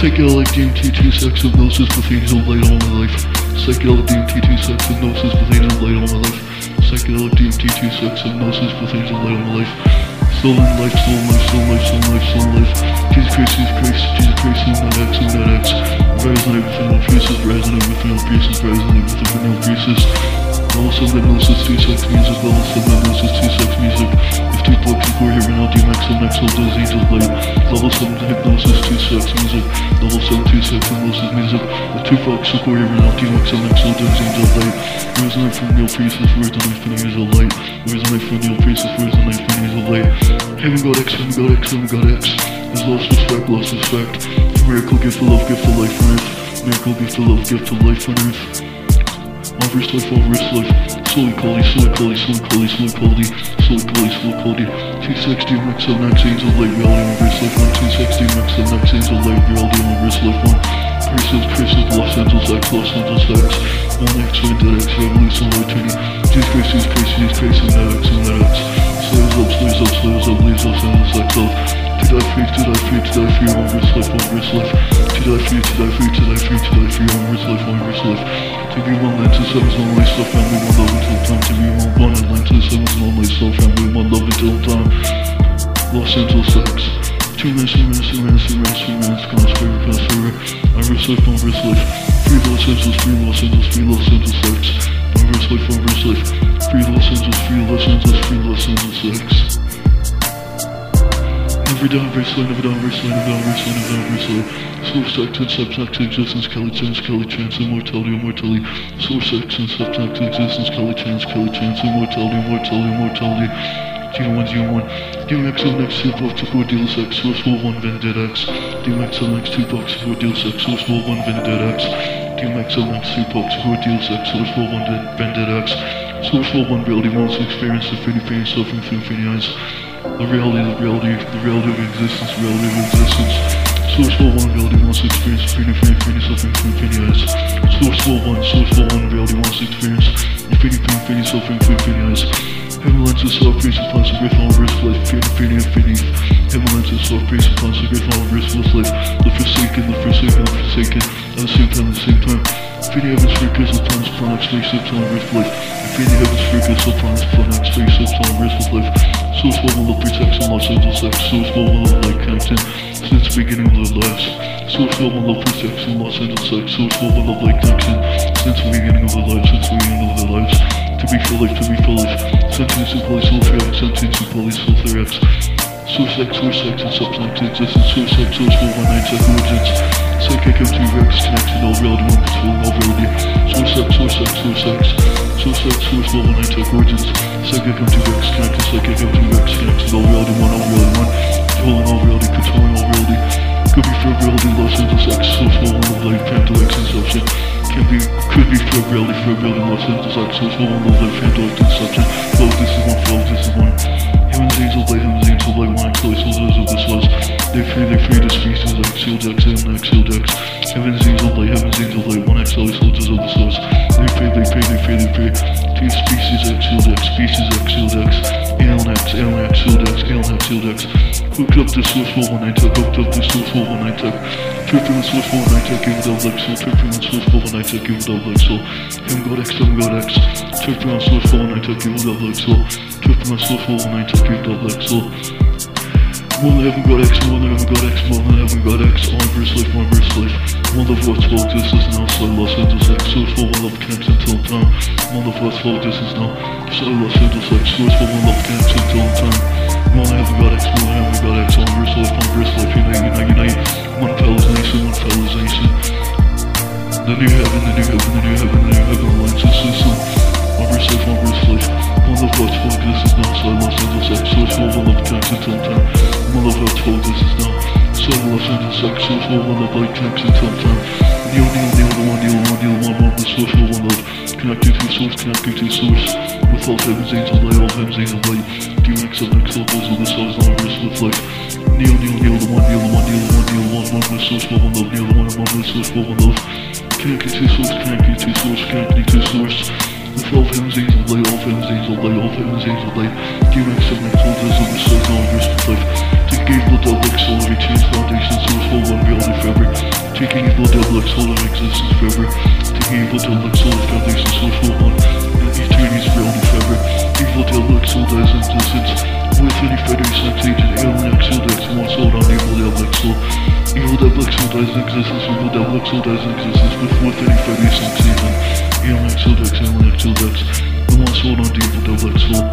Speaker 1: Psychedelic DMT26 hypnosis with angel light all my life. Psychedelic DMT26 hypnosis with angel light all my life. Psychedelic DMT26 hypnosis with angel light all my life. Soul in life, soul in life, soul in life, soul in life, soul in life. Jesus Christ, Jesus Christ, Jesus Christ, Luminat X, Luminat X. Resonate within all pieces, resonate within all pieces, resonate within all pieces. Level 7 hypnosis, 2 sex music, level 7 hypnosis, 2 sex music. If two of core here right now, DMX and X, all does angel light. Level 7 hypnosis, 2 sex music. Level 7, 2 sex hypnosis music. If two of core here right now, DMX and X, all does angel light. Resonate from Neil Priestess, resonate from angel light. Resonate from Neil Priestess, resonate from angel light. Heaven God X, Heaven God X, Heaven God X. Is lost respect, lost respect. Miracle gift of love, gift of life on earth. Miracle gift of love, gift of life on earth. Life, all verse life. Slowly quality, slowly quality, slowly quality, slowly quality, slowly quality, slowly quality. 260 mix of next angel light reality on universe life one. 260 mix of next angel light reality on universe life one. Chris's, Chris's, Los Angeles X, Los Angeles X. One X, one dead X, revolution, Martini. Jesus Christ, Jesus Christ, Jesus Christ, and that X, and that X. Slaves up, slaves up, slaves up, leaves Los Angeles X off. To die free, to die free, to die free, verse life, verse life. To die free, to die free, to die free, to die free, verse life, verse life. To be one Atlantis, sevens, one life, self, family, one love until time. To be one, one Atlantis, sevens, one life, self, family, one love until time. Los Angeles X. Two minutes, two minutes, two minutes, two minutes, two minutes, God's favorite, God's. I verse life, life. Free Los Angeles, free Los Angeles, free Los Angeles X. One verse life, one verse life. Free Los Angeles, free Los Angeles, free Los Angeles X. Never down, verse line, never down, verse line, never line, never down, verse line. Source X and subtext existence, Kelly Chance, Kelly Chance, immortality, immortality. Source X and subtext existence, Kelly Chance, Kelly Chance, immortality, immortality, immortality. G1, G1. DMX on next two box for Deals X, Source 1 Vendetta X. DMX on next two box for Deals X, Source 1 Vendetta X. DMX on next two box for Deals X, Source 1 Vendetta X. Source 1 reality wants to experience the infinity pain suffering through infinity eyes. The reality, the reality, the reality of existence, the reality of existence. Source 1 reality wants experience infinity infinity suffering infinity eyes. Source 1, Source 1 reality wants experience infinity suffering eyes. Lens is soft, grace upon great all verse life, infinity, infinity. Heaven lens is soft, grace upon great all verse life. The forsaken, the forsaken, the forsaken. At the same time, at the same time. Infinity heavens for grace upon this planet, spaceships on earth life. Infinity heavens for grace upon this planet, spaceships on earth life. Source level of protection, Los Angeles X. Source level of light connection since the beginning of the last. Source level of protection, Los Angeles X. Source level of light connection since the beginning of the lives, since the beginning of the lives. To be for life, to be for life. Sentience and police, soul X, sentience and police, X. Source X, Source X, and substance existence. Source X, Source 119, origins. Psychic MT Rex, connected all reality, one controlling all reality. Source X, Source X, Source X. Source X, Source 119, origins. Psychic MT Rex, connected, Psychic MT Rex, connected all reality, one, all reality, one. Controlling all reality, controlling all reality. Could be for reality, Los Angeles X, Source 1 of life, Phantom X, Inception. Can be, could be for reality, for Angeles X, Source 1 of life, Phantom X, Inception. Flow, this is one, flow, this is one. Heaven's angel, heaven's angel, one, X, light, soldiers of this was. They free, they free the species, sealed X, and X, sealed X. Heaven's angel, heaven's angel, light, one, X, light, soldiers of this was. They free, they free, they free, they free. Two species, X, sealed X, species, X, sealed X. Alien X, Alien X, sealed X, Alien X, sealed X. Hooked up the source 419 tech, hooked up the source 419 tech. Tripping the source 419 tech, give it up like soul. Tripping the 419 tech, give it up like soul. Him God X, him God X. Tripping 419 tech, give it up like soul. Tripping 419 tech, give it up like soul. One that haven't got X, one that haven't got X, one that haven't got X. On verse life, one verse life. One of what's full existence now, so Los Angeles X. Source 4 one love connects until time. One of what's full existence now, so Los Angeles X. Source 4 one love connects until time. One that haven't got X, one that haven't got X. On verse life, on life. Unite, unite, unite. One fellas nation, one fellas nation. The new heaven, the new heaven, the new heaven, the new heaven aligns the system. On life, on life. One of what's full existence now, so Los Angeles X. Source 4 one love connects until time. One of what's full existence now. So Los Angeles X. Source 4 one love light connects until time. Neil, Neil, Neil, the one, Neil, one, Neil, one, one, the source, one, one love. Connected to source, connected to source. With all heaven's angel light, all heaven's angel light. DMX of next levels of the stars, on verse with life. Neil, Neil, Neil, the one, Neil, the one, Neil, the one, Neil, one, one, with source, one, one love. Neil, the one, one, with source, one, one love. Connected to source, connected to source, connected to source. With all heaven's angel light, all heaven's angel light, all heaven's angel light. DMX of next levels of the stars, on verse with life. Taking evil double accelerate change foundation, source, full one reality forever. Taking evil double hold of existence forever. Taking evil double hold of foundation full one. Eternity's reality forever. Evil double hold as existence. With any federation X agent, alien X hold X one sold on evil double hold. Evil double hold as existence. Evil double hold as existence. With with any federation X agent. Alien X hold X, alien X hold X. The one sold on the evil double X hold.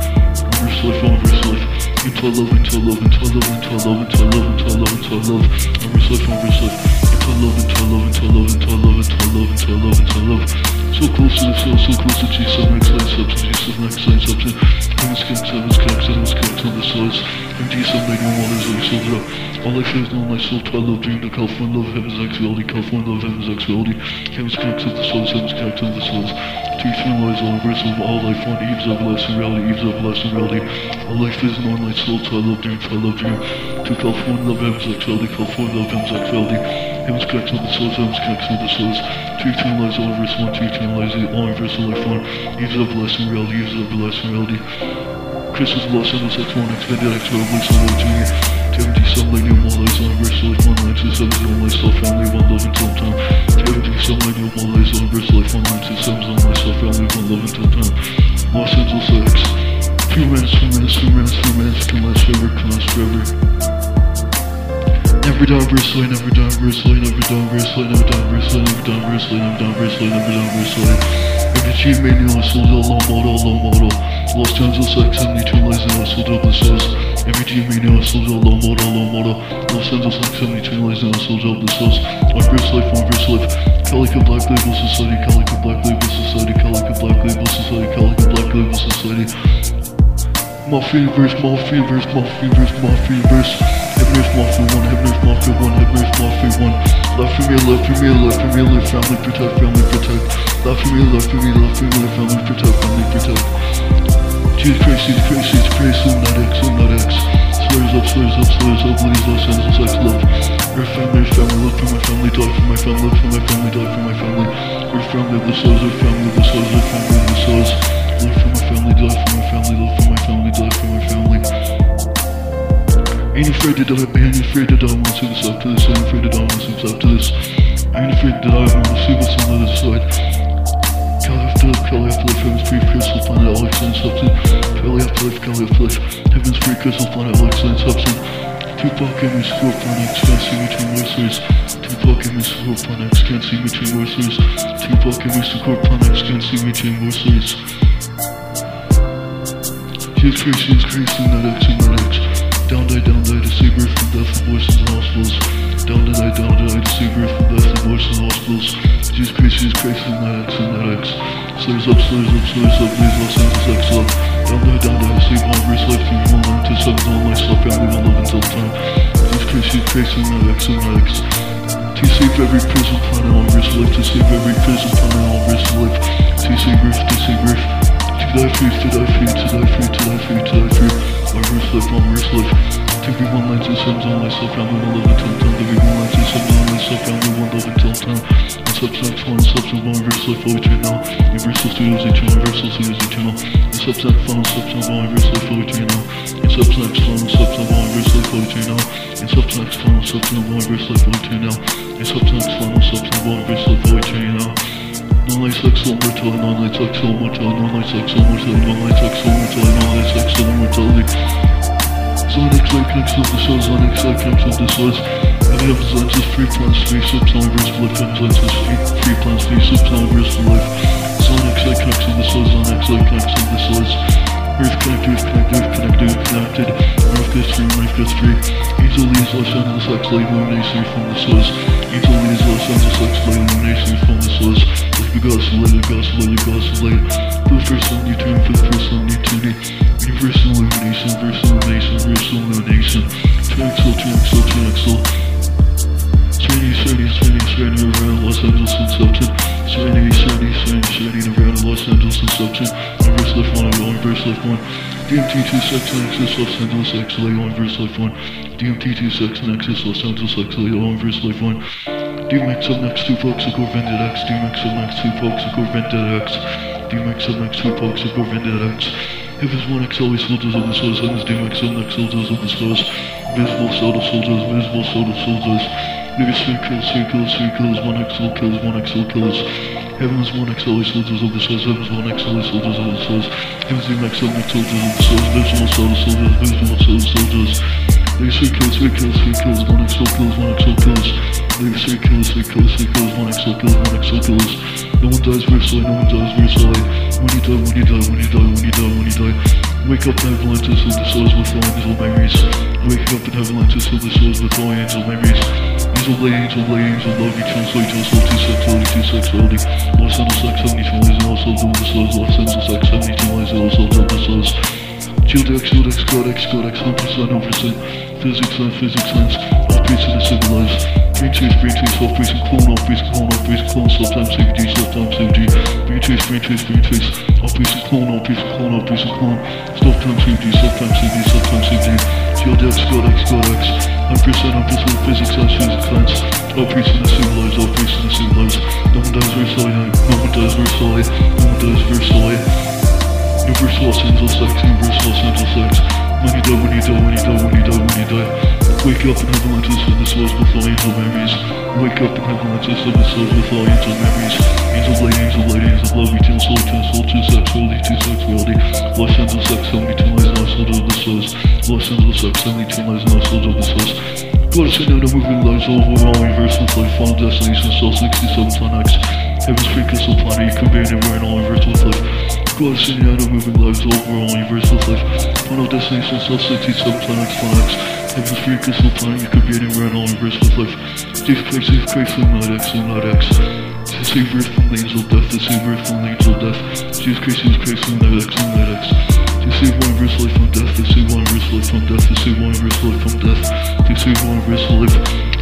Speaker 1: Verse life, on verse life. Into love, into love, into love, into love, into love, into love, into love. On verse life, on verse life. Into love, into love, into love, into love, into love, into love, into love. So close to the soul, so close to Jesus, next line substance, Jesus, next line substance. Heaven's king, heaven's king, heaven's king, till the souls. And Jesus, make no one is like up. All life is known, my soul, to I love, dream, the California love, heaven's actuality, California love, heaven's actuality. Heaven's king, till the souls, heaven's king, till the souls. To Truth and lies, all universal, all life, one eves of everlasting reality, eves of everlasting reality. All life is an online soul, so I love dream, I love dream. To California, love heaven's sexuality, California, love heaven's sexuality. Heaven's connects with the souls, connects with the souls. Truth and lies, all universal, one, truth and lies, all universal life, one. Of everlasting reality, eves of everlasting reality. Crystals of Los Angeles X1, X Vended X Revolution, Solo Junior. 70 Sunlight, New Malays, Universal Life, One Line, Two Sevens, One Lifestyle, Family, One Love Until Time. 70 Sunlight, New Life, One Line, Two Sevens, One Lifestyle, Family, One Love Until Time. Los Angeles X. Few minutes, few minutes, few minutes, few minutes, can last forever, last forever. Never die versely, never die versely, never die versely, never die versely, never die versely, never die versely, never die versely. Every G manual, sold a low model, low model. Los Angeles X, 72 lays in hustle, double sauce. Every G manual, sold a low model, low model. Los Angeles X, 72 lays in hustle, double sauce. On verse life, on verse life. Calico Black Label Society, Calico Black Label Society, Calico Black Label Society, Calico Black Label Society. Mafia verse, Mafia verse, Mafia verse, Mafia verse. Heaveners Mafia 1, Heaveners Mafia 1, Heaveners Mafia 1. Love for me, love for me, love for me, live, family protect, family protect. Love for me, love for me, love for me, family protect, family protect. Jesus Christ, Jesus Christ, Jesus Christ, Lunatic, Lunatic. Slurs up, slurs up, slurs up, ladies, Los Angeles, X love. Earth family, Earth family, love for my family, die for my family, love for my family, die for my family. Earth family of the souls, Earth family of the souls, Earth family of the souls. Love for my family, die for my family, love for my family, die for my family. Ain't afraid to die, I ain't afraid to die, I wanna see this to this, ain't afraid to die, I wanna see this to this. Ain't afraid to die, I wanna see what's on the other side. Cali afterlife, Cali afterlife, heaven's free crystal planet, all excellent substance. Cali afterlife, Cali afterlife, heaven's free crystal planet, all excellent substance. Tupac me score planets, can't see between voices. Tupac me score planets, can't see between voices. Tupac me score planets, can't see between. Jesus Christ, Jesus Christ, in that X, that X. Down die, down die, to save birth from death and voices and hospitals. Down die, down die, to save birth from death and voices and hospitals. Jesus Christ, Jesus Christ, in that X, in that X. Slaves up, slaves up, slaves up, please, Los Angeles X up. Down die, down die, to save one verse life, three, one line, two, seven, one life, stop, family, one love until time. Jesus Christ, Jesus Christ, in that X, in that X. To save every prison planet on verse life, to save every prison planet on verse life. To save earth, to save earth. To die free, to die free, to die free, to die free, to die free. Life, on verse life. To be one line, two sons on myself, family, one love until. To be one line, two sons on myself, family, one love until time. And substance one, substance one, verse life, always eternal. Universal studios eternal, universal studios eternal. And substance one, substance one, verse life, always eternal. And substance one, substance one, verse life, always eternal. And substance one, substance one, verse life, always eternal. And substance one, substance one, verse life, always eternal. Non-light sex, soul mortality, non-light sex, soul mortality, non-light sex, soul mortality, non-light sex, soul mortality, non-light sex, soul mortality. Light connects with the soul, light connects with the souls. Heavy heavens, lenses, free plans, free subs, life, free, free plans, free subs, universe, life. Light connects with the Zonic, light connects with the souls. Earth connected, Earth connected, Earth connected, Earth connected. Earth gets free, life gets free. Angel leads Los Angeles X, light illumination from the source. Angel leads Los Angeles X, light illumination from the source. Like the gospel, light, the gospel, light. For the first time, you turn, for the first time, you turn it. Universal illumination, universal illumination, universal illumination. Triaxle, triaxle, triaxle. Serenity, serenity, serenity, serenity around Los Angeles and Subton. Serenity, serenity, serenity, serenity around Los Angeles and Subton. Universe Life 1, Universe Life 1. DMT2 Sex Access Los Angeles XLA, Universe Life 1. DMT2 Sex Access Los Angeles XLA, Universe Life 1. DMX up next, that go Vended X. DMX up next, that go Vended X. DMX up next, two folks that go Vended X. Heavens 1X always soldiers of the souls, heavens DMX up next, soldiers of the souls. Visible soda soldiers, visible soda soldiers. Niggas three kills, three kills, three kills, one X all kills, one X all kills. Heavens one X always soldiers of the souls, heavens one X always soldiers of the souls. Heavens DMX next, soldiers of the souls, visible soda soldiers, visible soda soldiers. Niggas three kills, three kills, three kills, one X all kills, one X all kills. One X all kills, one X all kills. No one dies versely, no one dies versely. When you die, when you die, when you die, when you die, when you die. Wake up in Atlantis with the souls with all angel memories. Wake up in Atlantis with the souls with all angel memories. Angel lay, angel lay, angel love, you trans soul, trans soul, two sexuality, two sexuality. Los Angeles X, 72 lays, and also doing the souls. Los Angeles X, 72 lays, and also doing the souls. Shield X, Shield X, God X, God X, 100%, 100%. Physics, lens, physics, lens freezing and stabilize. Green trees, green trees, half freezing, clone, half freezing, clone, half freezing, clone, sometimes AVD, sometimes AVD. Green trees, green trees, green trees, half freezing, clone, half freezing, clone, half freezing, clone. Sometimes AVD, sometimes AVD, sometimes AVD. Shield X, God X, God X. I'm percent, I'm percent, physics, I'm physics, science. Half freezing and stabilize, half freezing and stabilize. No one dies versus I, eh? no one dies versus I, no one dies versus I. Universal Los Angeles X, Universal Los Angeles X. When you die, when you die, when you die, when you die, when you die. Wake up and have a lens of this love with all angel memories. Wake up and have a lens of this love with all angel memories. Angel light, angel light, angel love, we tell soul, ten soul, two sexuality, two sexuality. Los Angeles sex, only two lies, and I sold of the souls. Los Angeles sex, only two lies, and I sold of the souls. Gotta sit down and moving lives over all reverse with life, final destination, cell 67 ton X. Heaven's frequency planet, you convey everywhere in all reverse with life. Gotta sit down and moving lives over all reverse with life. Final destination, soul 67 ton X, ton X. Heaven's free crystal planet, you could be anywhere in all reverse with life. Steve Christ, Steve Christ, Luminite X, Luminite X. To save Earth from the angel death, to save Earth from the angel death. Jesus Christ, Jesus Christ, Luminite X, Luminite X. To save one verse life from death, to save one verse life from death, to save one verse life from death, to save one verse life.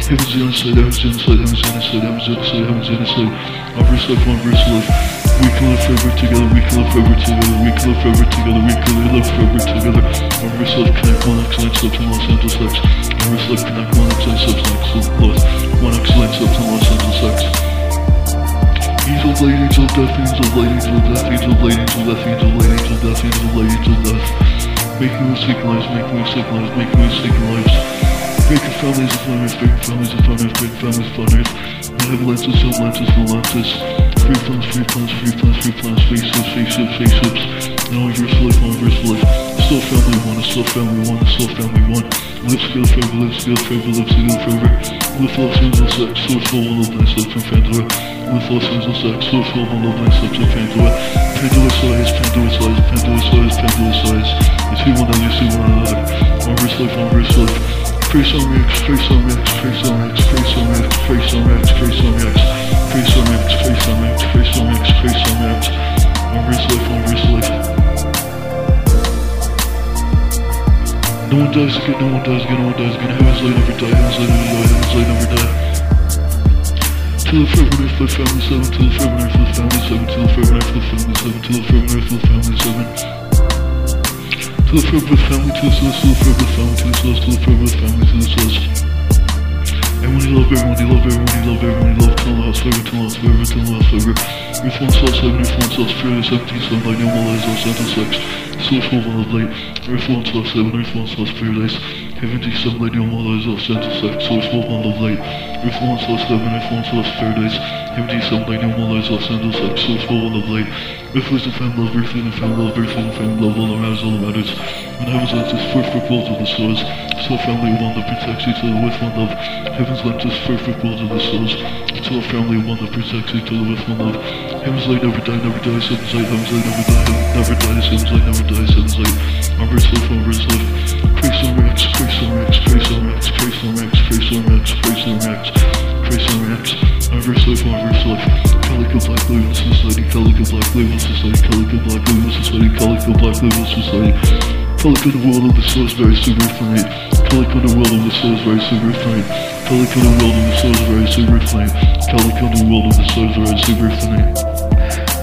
Speaker 1: Heaven's inside, heaven's inside, heaven's inside, heaven's inside, heaven's inside. One verse life, one verse life. We can live forever together, we can live forever together, we can live forever together, we can live forever together. Verse life, connect one excellence up to Los Angeles X. Verse life, connect one excellence up to Los One up to Los Angeles X. Angel of light, angel of death, angel of light, angel of death, angel of light, angel of death, angel of light, angel of death, angel of light, angel death. Making moves, taking lives, making moves, taking lives, making moves, taking lives. Breaking families of earth, breaking families of earth, breaking families of earth. I have lenses, no lenses, no lenses flip flops, flip flops, flip flops, flip flops, face ups, face ups, face ups. Now you're on verse flip. Still family one, still family one, still family one. Lips feel forever, lips feel forever, lips feel forever. Lip flops and sex, so full one open and stuff from Pandora. Lip flops and sex, so full one open and stuff from Pandora. Pandora size, Pandora size, Pandora size, Pandora size. You see one another, you see one another. On verse life, on verse life. Trace on Rex, trace on Rex, trace on Rex, trace on Rex, trace on Rex, trace on Rex trace on Rex, trace on Rex, trace on Rex, trace on Rex. One verse life, one verse life. No one dies again, no one dies again, no one dies again. Heaven's light never die, heaven's light never die, heaven's light never die. Till the forever earth with family seven, till the forever earth with family seven, till the forever earth with family seven, till the forever earth with family seven. To the forever family, to the source, to the forever family, to the source, to the forever family, to the source. Everyone you love, everyone you love, everyone you love, everyone you love, tell us, flavor, tell us, flavor, tell us, flavor. Reform sauce, seven, reform sauce, fearless, empty, sunlight, normalize our sentence, sex, social love, light. Reform sauce, seven, reform sauce, fearless, heavenly, sunlight, normalize our sentence, sex, social love, light. Reform sauce, seven, reform sauce, paradise. Heaven, T, sunlight, no more lies, all center sex. Source full of light. Earth was the fan love, was the fan love, the fan love, all around, all around us. When heaven's lent us first for both of the souls, so family one that protects each other with one love. Heaven's lent us first for both of the souls, so family one that protects each other with one love. Heaven's light never die, never dies, heaven's light, heaven's light never die, never dies, heaven's light never dies, heaven's light. Verse life, verse life. Praise on Rex, praise on Rex, praise on Rex, praise on Rex, praise on Rex, praise on Rex, praise on Rex. Our verse life, our verse life. Calico Black Label Society, Calico Black Label Society, Calico Black Label Society, Calico Black Label Society. Calico the world of the soul is very super flame. Calico the world of the soul is very super flame. Calico the world of the soul is very super flame. Calico the world of the soul is very super flame.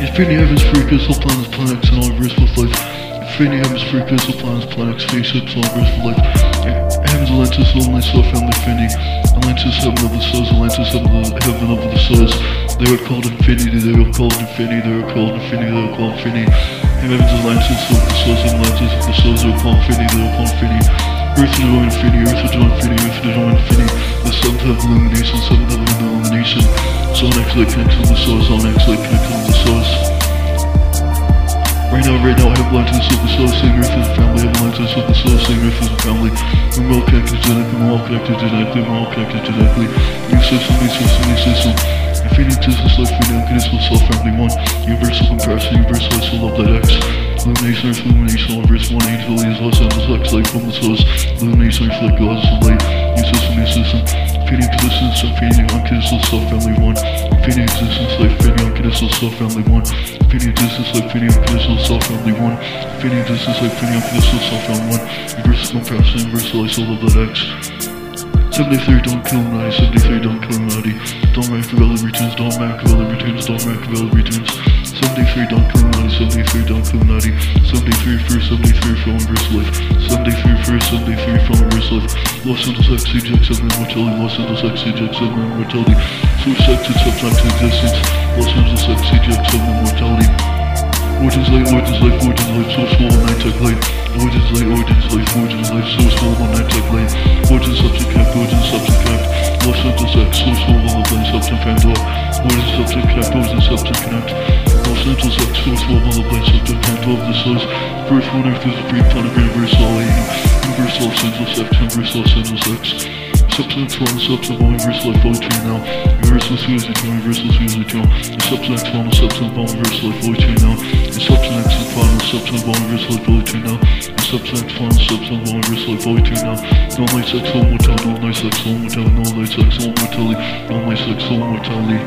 Speaker 1: Infinity heavens, free crystal planets, planets, and all verse with life. Infinity heavens, free crystal planets, planets, spaceships, all verse with life. Heavens, Atlantis, Lonely Soul, Family, Infinity. Atlantis, heaven of the souls, Atlantis, heaven of the, heaven. They were called Infinity, they were called Infinity, they were called Infinity, they were called Infinity. Heavens, Atlantis, of the souls, Atlantis, of the souls, they were called Infinity, they were called Infinity. Earth is one infinity, Earth is one infinity, Earth is one infinity. The seventh heaven illumination, seventh heaven illumination. X light connects to the source, X light connects to the source. Right now, right now, I have Atlantis of the soul, Earth as a family, I have Atlantis of the soul, Earth as a family. We're all connected genetically, we're all connected genetically, we're all connected genetically. New system, new system, new system. Infinity existence, life, infinity, unconditional self, family one. Universal comparison, universal love that X. Illumination or illumination, all verse one angel, is lost on the sex light from the source. Illumination or flick, God is the light. New system, new system. Fading existence, I'm fading unconditional self, family one. Fading existence, life, fading unconditional self, family one. Fading existence, life, fading unconditional self, family one. Fading existence, life, fading unconditional self, family one. Reverse comparison, reverse, life, soul of that X. 73 Don Killuminati, 73 Don Killuminati. Don't make for valid returns, don't make for valid returns, don't make for valid returns. 73 Don Killuminati, 73 Don Killuminati, 73 first, 73 from Reverse Life, 73 first, 73 from Reverse Life, Los Angeles X, CJX, 7 Immortality, Los Angeles X, CJX, 7 Immortality, Source X, it's subject to existence, Los Angeles X, CJX, 7 Immortality, Origins light, origins life, origins life, source full night tech light. Origins light, origins life, origins life, source full night tech light. Origins subject cap, origins subject cap. Los Santos X, source full on the plane, subject Pandora. Origins subject cap, origins subject connect. Los Santos X, source full on the plane, subject Pandora of the source. First one earth is a brief planet, universal alien. Universal Los Angeles X, universal Los Angeles X. Substance one, substance one, universal life, void chain now. Universal suicide universal suicide chain. Substance one, substance one, universal life, void chain now. Substance and final, substance one, universal life, void chain now. Substance final, substance one, universal life, void chain now. No light sex, no mortality, no light sex, no mortality, no light sex, no mortality, no light sex, no mortality.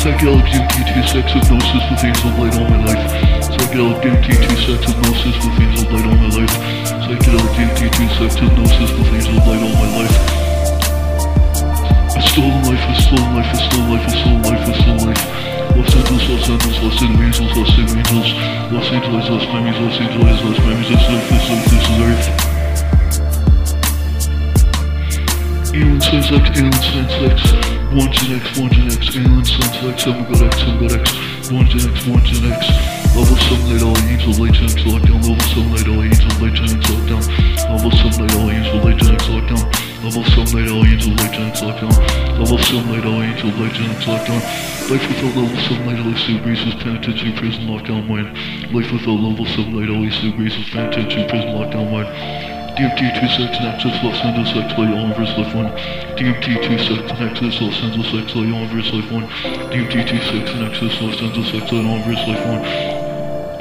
Speaker 1: Psychedelic DMT2 sex hypnosis with angel light all my life. Psychedelic DMT2 sex hypnosis with angel light all my life. Psychedelic DMT2 sex hypnosis with angel light all my life. I stole life, I stole life, I stole life, I stole life, I stole life. Los Angeles, Los Angeles, Los Angeles, Los Angeles, Los Angeles, Los Memories, Los Angeles, Los Memories, this life, this life, this is Earth. Alien Science X, Alien Science X, 1 Gen X, 1 Gen X, Alien Science X, 7 God X, 7 God X, 1 Gen X, 1 Gen X, Level 7 Light All Angel, Light Gen X Lockdown, Level 7 Light All Angel, Light Gen X Lockdown, Level 7 Light All Angel, Light Gen X Lockdown, Level 7 Light All Angel, Light Gen X Lockdown, Level 7 Light All Angel, Light Gen X Lockdown, Life without Level 7 Light All Sea Breezes, Penitentiary Prison Lockdown Mind, Life without Level 7 Light All Sea Breezes, Penitentiary Prison Lockdown Mind, DMT 2 Sex Access Los Angeles X All Inverse Life 1 DMT 2 Sex Access Los Angeles X All Inverse Life 1 DMT 2 Sex Access Los Angeles X All Inverse Life 1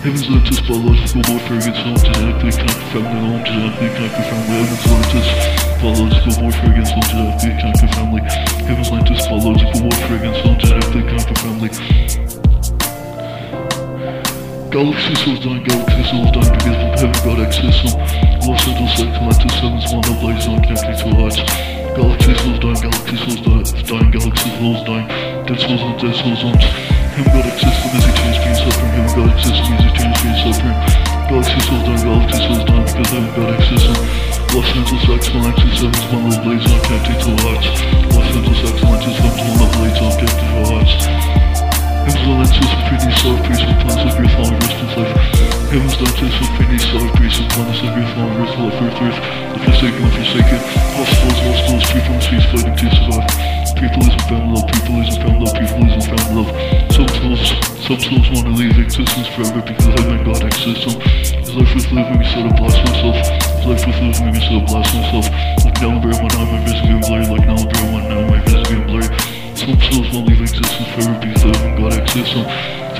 Speaker 1: Heaven's light us biological warfare against home, genetically family, home, genetically family. Heaven's light us biological warfare against home, genetically family. Heaven's light us biological warfare against home, genetically family. Galaxy souls dying, galaxy souls dying because of heaven God exists Los Angeles Atlantis, Heaven's one of lights on connecting to hearts Galaxy souls dying, galaxy souls dying, galaxy souls dying Dead souls on dead souls on Heaven God exists, music change being suffering Heaven God exists, music change being suffering Galaxy souls dying, galaxy souls dying because heaven God exists Los Angeles X, Atlantis, Heaven's one of lights on to hearts Los Angeles X, Atlantis, Heaven's one of lights on to hearts Heaven's Atlantis, Infinity, Solid, Priest, and Plans of your fallen rest of life. Heaven's Atlantis, Infinity, Solid, Priest, and Plans of fallen rest of life. Earth, Earth, the forsaken, the forsaken. Hospitals, hospitals, people in streets fighting to survive. People isn't found love, people isn't found love, people isn't found love. Some souls, some souls want to leave existence forever because heaven God exists. Is life worth living instead of blast myself. Is life worth living instead of blast myself. Like now, I'm very one, now my vision getting blurry. Like now, I'm very one, now my vision getting blurry. Some souls won't leave existence forever because heaven God exists.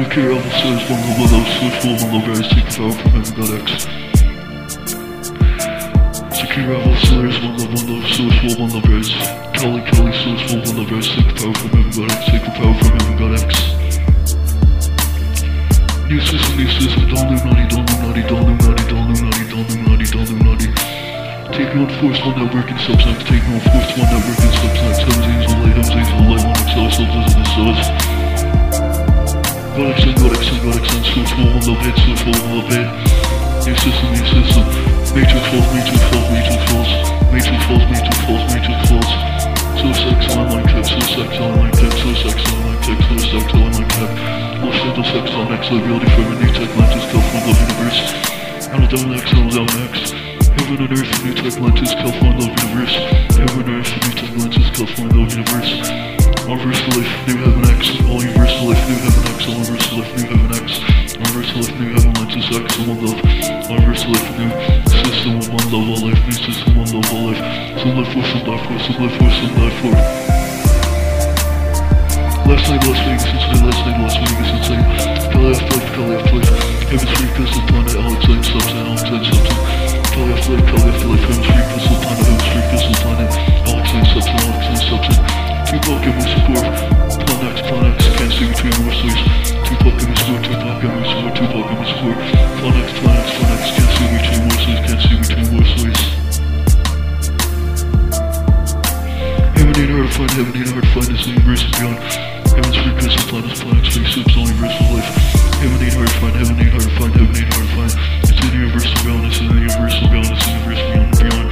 Speaker 1: Took care of the souls, one love, one love, switch, one love, rise, take power from heaven God X. Secure Rebel Slayer, one love, one love, source, one love, rise. Kelly, Kelly, source, one, one love, rise, take power from heaven God X, take the power from heaven God X. New system, new system, don't do naughty, don't do naughty, don't do naughty, don't do naughty, don't do naughty, don't do naughty. Take on force, one network and subsect, take on force, one network and subsect, heaven's angel light, heaven's angel light, one excel, soldiers in the source. God X, God X, God X, source, one, one love, head, source, one, one love, head. New system, new system. Matrix falls, Matrix falls, Matrix falls. Matrix falls, Matrix falls, Matrix falls. Source X, online tech, Source X, online tech, Source X, online tech, Source X, online tech. Los Angeles X, on X, live reality from a new tech, Atlantis, California, love universe. Anadon X, Anadon X. Heaven and Earth, new tech, Atlantis, California, love universe. Heaven and Earth, new tech, Atlantis, California, love universe. Universal life, new heaven X. All universal life, new heaven X. All universal life, new heaven X. Universal life, new heaven Atlantis X. All one love. Universal life, new system of one love, all life. New system, one love, all life. Some life life force, some life force, some life force, some life force. Last night, Las Vegas, inside, last night, Las Vegas, inside. Cali F-Life, Cali F-Life. Heaven's free pistol, planet, substance, Alex Lane, substance. Cali F-Life, Cali F-Life, Heaven's free pistol, planet, Heaven's free pistol, planet. Substance, Alex Lane, substance. Tupac, give me support. Plan X, can't see between our slaves. Tupac, give me support, Tupac, give me support, Tupac. Plan X, Plan X, Plan X, can't see between our slaves, can't see between our slaves. Heaven ain't hard to find, heaven ain't hard to find, this universe and beyond. Heaven's free pistol, planets, planets, spaceships, all universal life. Heaven ain't hard to find, heaven ain't hard to find, heaven ain't hard to find. It's in the universal beyond, it's in the universal beyond, it's in the universe beyond beyond.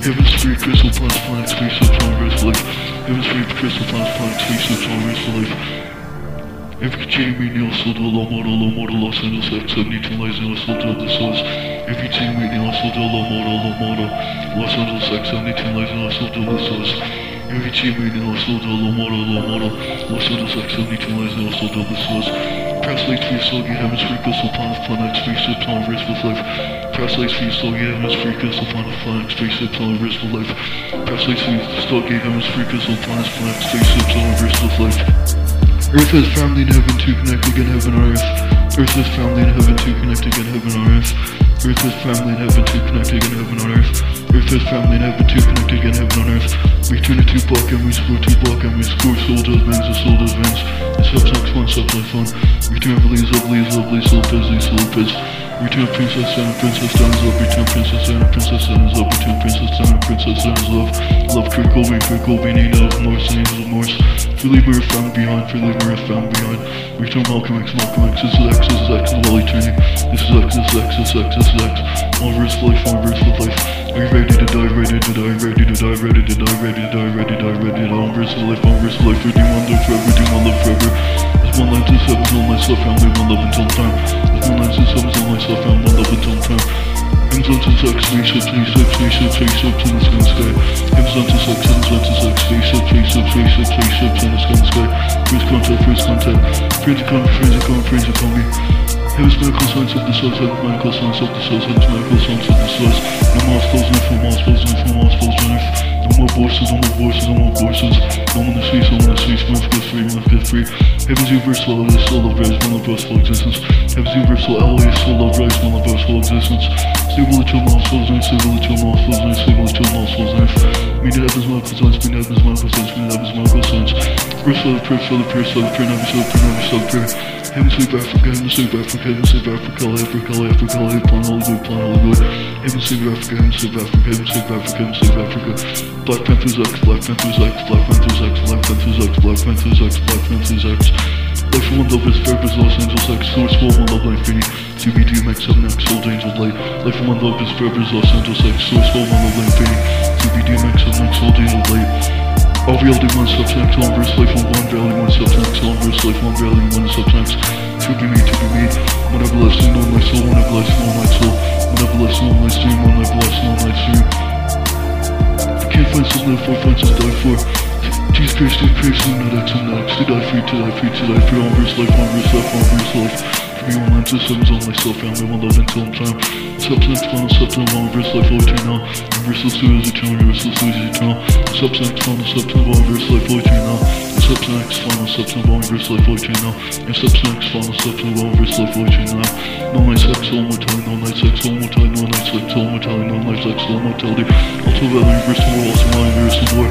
Speaker 1: Heaven's free crystal, planets, planets, spaceships, all universal life. Heaven's free crystal, planets, planets, spaceships, all universal life. Every chain me Neil sold to low model, low model, Los Angeles X, 72 lies in Los sold to the source. Every chain me Neil sold to low model, low model, Los Angeles X, 72 lies in Los sold to the source. Every chain me Neil sold to low model, low model, Los Angeles X, 72 lies in Los sold to the source. Press lights for your soul, get free crystal, planets, planets, spaceships, on risk with life. Press lights for your soul, get free crystal, planets, planets, spaceships, on risk with life. Press lights for your soul, get free crystal, planets, planets, spaceships, on risk with life. Earth has family in heaven to connect again heaven on earth. Earth has family in heaven to connect again heaven on earth. Earth has family in heaven to connect again heaven on earth. Earth has family in heaven to connect again heaven on earth. Return to Tupac and we score Tupac and we score soul does men's and soul does up next one, sub life fun. Return Blaze up, Blaze up, Blaze Lopez, Blaze Lopez. Return Princess Diana, Princess Diana's up. Return Princess Diana, Princess Diana's up. Return Princess Diana, Princess Diana's love. Love Kurt Cobain, Kurt Cobain, ain't of Morse, ain't of Morse. Philly Murph found behind, Philly Murph found behind. Return Malcolm X, Malcolm X, is X, this is X, while turning. This is X, this is X, this is X, this is X. All verse life, all verse with life. Are you ready to die, ready to die, ready to die, ready to die, ready to die, ready to die, ready to die, all verse of life, all verse of life. Redeem one love forever, redeem one love forever. There's one line to seven, all myself, live one love until time. There's one line to seven, all myself, found one love until time. To sex, spaceship, spaceship, spaceship, spaceships in the sky sky. To sex, to sex, spaceship, spaceship, spaceship, spaceships in the sky sky. First contact, first contact. Friends are coming, friends are coming. Heaven's medical science of the source, heaven's medical science of the source, heaven's medical science of the source. No more spells, no more more spells, no more more spells, no no more voices, no more voices, no more voices. No one in space, no one in space, mouth get free, mouth get free. Heaven's universal, alloy, soul of rise, one of us full existence. Heaven's universal, alloy, soul of rise, one of us full existence. Stable to mouthfuls, nice, stable to mouthfuls, nice, stable to mouthfuls, nice. Meaning heaven's medical science, meaning heaven's medical science, meaning heaven's medical science. First the prayer, for the prayer, for the prayer, never for the prayer, never for the prayer. Heaven save Africa, heaven save Africa, heaven save Africa, Africa, Africa, Africa, plan Hollywood, plan Hollywood. Heaven save Africa, heaven save Africa, heaven save Africa, heaven save Africa. Black Panthers X, Black Panthers X, Black Panthers X, Black Panthers X, Black Panthers X, Black Panthers X. Life for one love is purpose, Los Angeles X, source for one love, life fini. CBD MX, 7 X, Old Angel Light. Life for one love is purpose, Los Angeles X, source for one love, life fini. CBD MX, 7 X, Old Angel Light. All reality one substance, all verse life on one reality one substance, all verse life one reality one substance. To be me, to be me. When I bless you, know my soul, when I bless you, know my soul. When I bless you, know my stream, when I bless you, know my stream. Can't find some live for, find some die for. Jesus Christ, I'm not X, I'm not X. To die free, to die free, to die free. Verse life, verse life, verse life. For me, one line to sevens on myself, family, one love until I'm time. Substance, final, substance, one verse life, all eternal. Universal two is eternal, universal two is eternal. Substance, final, substance, one verse life, all eternal. Substance, final, substance, one verse life, all eternal. And substance, final, substance, one verse life, all eternal. No night sex, all mortality, no night sex, all mortality, no night sex, all mortality, no night sex, all mortality. Also, value, universal war, also my universal war.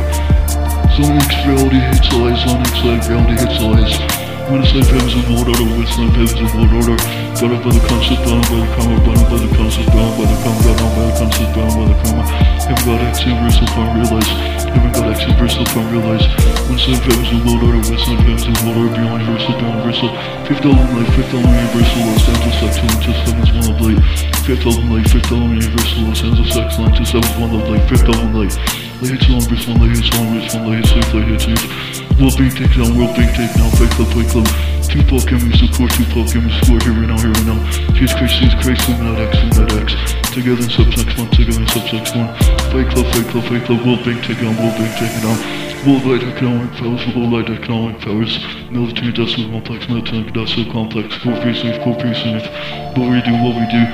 Speaker 1: Zonix reality hits lies, Zonix life reality hits lies. When it's life heavens and order, it's life heavens and order. Up by the concept, bound by the karma, bound by the concept, bound by the karma, bound by the concept, bound by the karma. Haven't got X universal form realize. Haven't got X universal form realize. When it's life heavens and order, it's life heavens and order, beyond universal, beyond universal. Fifth element life, fifth element universal, Los Angeles excellent, just seven's one of light. Fifth element life, fifth element universal, Los Angeles excellent, just seven's one of light. Fifth element life. Lay hits on verse one, lay hits on verse one, lay hits safe, lay hits safe. World being take down, world being take down, fake club, fake club. Tupac enemies, of course, Tupac enemies, score here right now, here right now. Jesus Christ, Jesus Christ, Illuminati X, Illuminati X. Together in subsex 1, together in subsex 1. Fight Club, Fight Club, Fight Club, World Bank, take it on, World Bank, take it on. Worldwide economic powers, worldwide economic powers, military industrial complex, military industrial complex, corporate safe. What we do, what we do.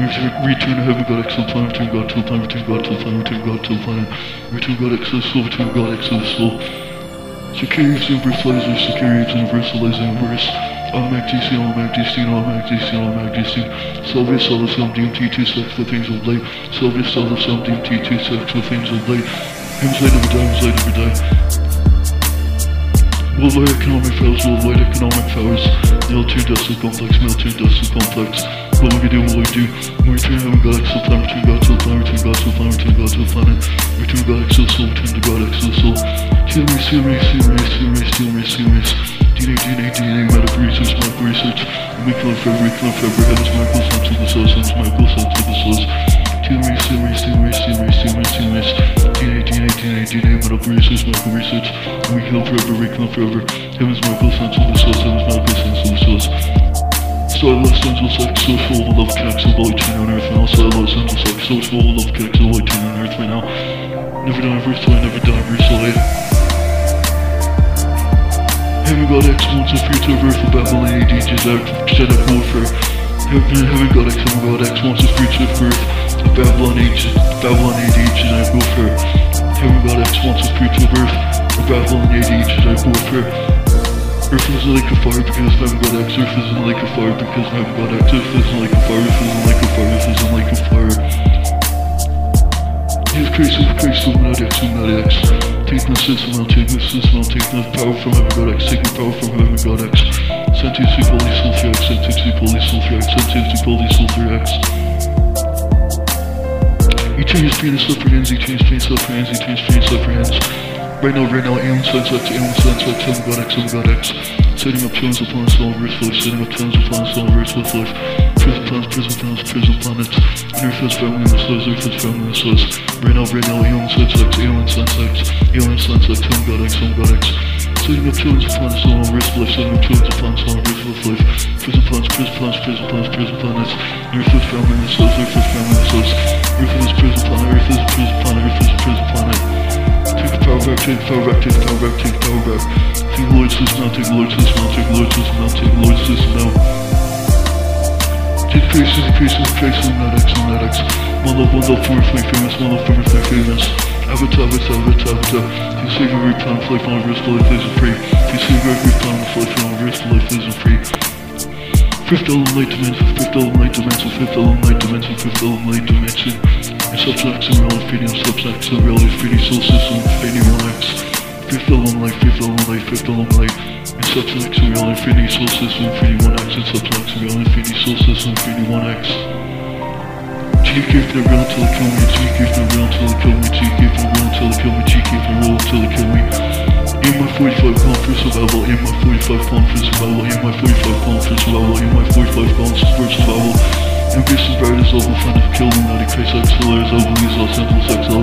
Speaker 1: Return, return to heaven, God, the planet, return God to the planet, return God to the planet, return God to the planet, return God the soul, return God to soul. Security universalizer, security universalizer universe. Automatic DC, automatic DC, automatic DC, automatic DC. Sylvia Solar Film DMT 2 sex for things of light. Sylvia Solar Film DMT 2 sex for things of light. Hymns light never die, hymns light never die. Worldwide economic powers, worldwide economic powers. Military industrial complex, military industrial complex. What we do, what we do. We the planet, return God to the planet, return God to the planet, return God to the planet. Return God, X to the soul, God, X to the soul. Steel race, steel race, steel race. DNA, DNA, DNA, medical research, medical research. We kill forever, we kill forever. Heaven's miracles, sons of the source, heaven's miracles, sons of the source. Steel race, steel race, steel race. DNA, DNA, DNA, DNA, medical research, medical research. We kill forever, we kill forever. Heaven's miracles, sons of the source, heaven's miracles, sons of the source. I love Central Sex, so full of love connects of light on earth. So I love Central Sex, so full of love connects of light on earth right now. Never die, never slay, never die, never slay. Heaven God X wants a future of Earth of Babylon AD, genetic warfare. Heaven, Heaven God X, Heaven God X wants a future of Earth of Babylon AD, Babylon AD, genetic warfare. Heaven God X wants a future of Earth of Babylon AD, genetic warfare. Earth is a lake of fire because Heaven God X. Earth is a lake of fire because Heaven God X. Earth is a lake of fire. Earth is a lake of fire. Earth is a lake of fire. Jesus Christ, Jesus Christ, Illuminati X, Illuminati X. Take the system out, take the system out, take the power from Heaven God X, take the power from Heaven God X. Sentence to Holy Sulfur X, sentence to Holy Sulfur X, sentence to Holy Sulfur X. You change pain and suffer hands, you change pain, suffer hands, you change pain, suffer hands. Right now, right now, X, alien sense X, Heaven God X, Heaven God X. Setting up tons of planets all Earth life, setting up tons of planets all Earth with life. Prison planets, prison planets, prison planets. Has family in stars, Earth has family in the stars. Right now, right now, alien sense X, alien sense X, Heaven God X, Heaven God X. Setting up tons of planets all Earth life, setting up tons of planets all Earth with life. Prison planets, prison planets, prison planets, prison planets. Has family in stars, Earth has family in the stars. Earth is prison planet, Earth is prison planet, Earth is prison planet. Take the Lord's system now, take the Lord's system now, take the Lord's system now. Jesus Christ, Jesus Christ, Jesus Christ, Illuminati X, Illuminati X. One love, one love, forever famous, one love, forever famous. Avatar, avatar, avatar, avatar. To save every planet, life on earth, life is free. To save every planet, life on earth, life is free. Fifth element dimension, fifth element dimension, fifth element dimension, fifth element dimension. And reality, infinity, and substance and reality, infinity, soul system, infinity, X. Fifth element light, fifth element light, fifth element light. And substance and reality, infinity, soul system, infinity, one X. And substance and reality, infinity, soul system, infinity, one X. GK for the real until they kill me, GK for the real until they kill me, GK for the real until they kill me, GK for the real until they kill me. Aim my 45 pound for survival, aim my 45 pound for survival, aim my 45 pound for survival, aim my 45 pounds for survival. Ambitious bird is over fun of kill Illuminati Crazy X, Solaris over these Los Angeles X L.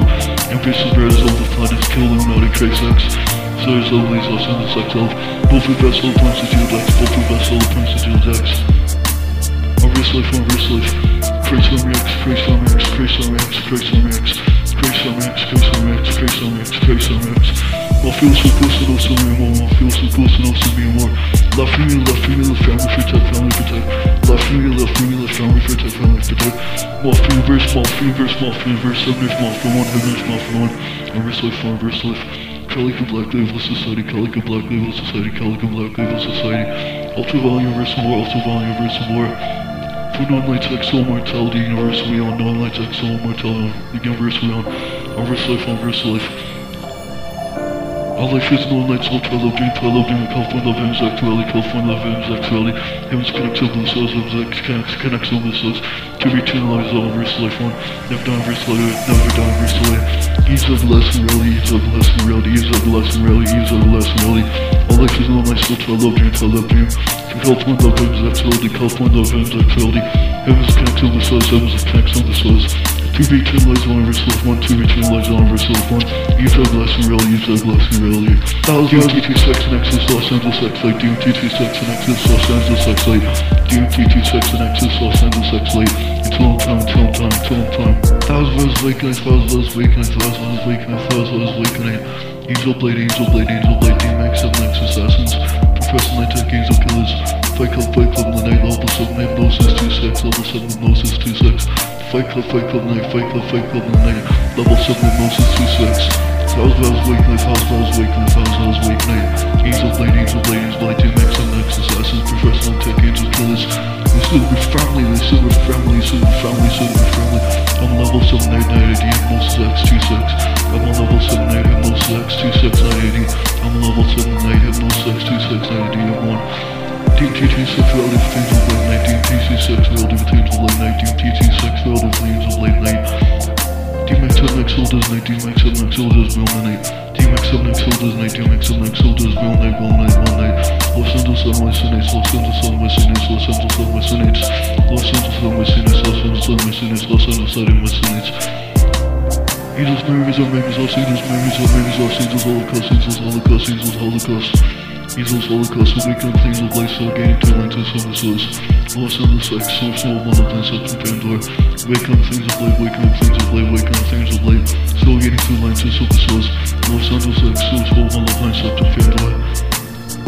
Speaker 1: Ambitious bird is over fun of kill Illuminati Crazy X. Solaris over these Los Angeles X L. Both of vessel points to Jude both of vessel points to Jude X. On wrist life, on wrist life. Christ on X, Christ on X, Christ on X, Christ on X, Christ on X, Christ on X, Christ on X, Christ on X. More feels so close to those me more, more feels so close to those me more. Love me, love me, love family protect, family protect. Love me, love me, love family protect, family protect. More universe, more for universe, more for universe, seven is more for one, heaven more for one. On wrist life, on wrist life. Calico Black Label Society, Calico Black Label Society, Calico Black Label Society. Ultra Volume Universal War, Ultra Volume Universal War. For non-lights like soul mortality, universe we on, non-lights like soul mortality, universe we on, on life, on life. All life is non-lights, all 12 of dream, 12 of dream, California love hymns, actuality, California love hymns, actuality. Heavens connects over the souls, heavens connects, connects over the souls. To eternalize all verse life on, never die verse life, never die verse life. Ease of lesson reality, ease of lesson reality, ease of lesson reality, ease of lesson reality. All life is non-lights, all 12 of dream, 12 of dream. California love hymns, actuality, California love hymns, actuality. Heavens connects over the souls, heavens connects over the souls. To 2v10 lies on versus left 1, 2v10 lies on versus left 1. Use that glass in reality, use that glass in reality. DMT2 sex and Nexus, Los Angeles X Light. DMT2 sex and Nexus, Los Angeles X Light. DMT2 sex and Nexus, Los Angeles X Light. Until time, until time, until time. Thousand vows awakening, thousand vows awakening, thousand vows awakening, thousand vows awakening. Angel Blade, Angel Blade, Angel Blade, DMX, 7X Assassins. Professor Night Tech, Angel Killers. Fight Club, Fight Club the night, level 7 hypnosis 26, level 7 hypnosis 26. Fight Club, Fight Club night, Fight Club, Fight Club the night, level 7 hypnosis 26. Thousand vows awakening, thousand vows awakening, thousand vows awakening. Angel Blade, Angel Blade, Angel Blade, DMX, 7X Assassins. Professor Night Tech, Angel Killers. They said we're family, they said we're family, said we're family, they said 19 max up next soldiers will night T max up next soldiers 19 max up next soldiers will night will night will night Los Angeles on my sinates Los Angeles on my sinates Los Angeles on my sinates Los Angeles on my sinates Los Angeles on my sinates Los Angeles on my sinates Angels, movies, or movies, or scenes, movies, or movies, or scenes, holocaust, angels, holocaust, angels, holocaust. Angels, Holocaust, awaken things of light, so gaining two lenses from the source. Los Angeles, X, source, no one of them, up from Pandora. Awaken things of light, awaken things of light, awaken things of. So gaining two lenses from the source. Los Angeles, X, source, no one of them, up to Pandora.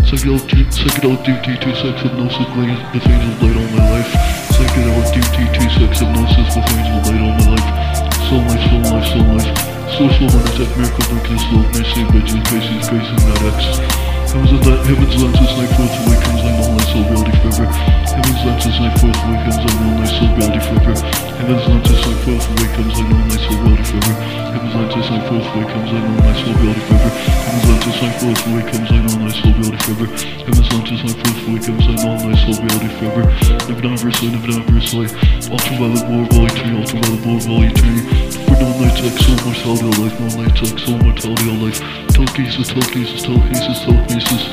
Speaker 1: Psychedelic, psychedelic DMT2 sex hypnosis, bringing the things of light all my life. Psychedelic DMT2 sex hypnosis, the things of light all my life. Soul life, soul life, soul life. Source woman attack miracle darkness, love, mercy, bitches, graces, grace, and not X. Heaven's, heaven's lenses, night forth awakens, I know my soul reality forever. Heaven's lenses, night forth awakens, I know my soul reality forever. Heaven's lenses, night forth awakens, I know my soul reality forever. Heaven's lenses, night forth awakens, I know my soul reality forever. Heaven's lenses, night forth awakens, I know my soul reality forever. Heaven's lenses, night forth awakens, I know my soul reality forever. Never done versely, never done versely. Ultraviolet war, volley tree, ultraviolet war, volley tree. For no night tech, soul mortality of life, no night tech, soul mortality of life. Telekinesis, telekinesis, telekinesis, telekinesis.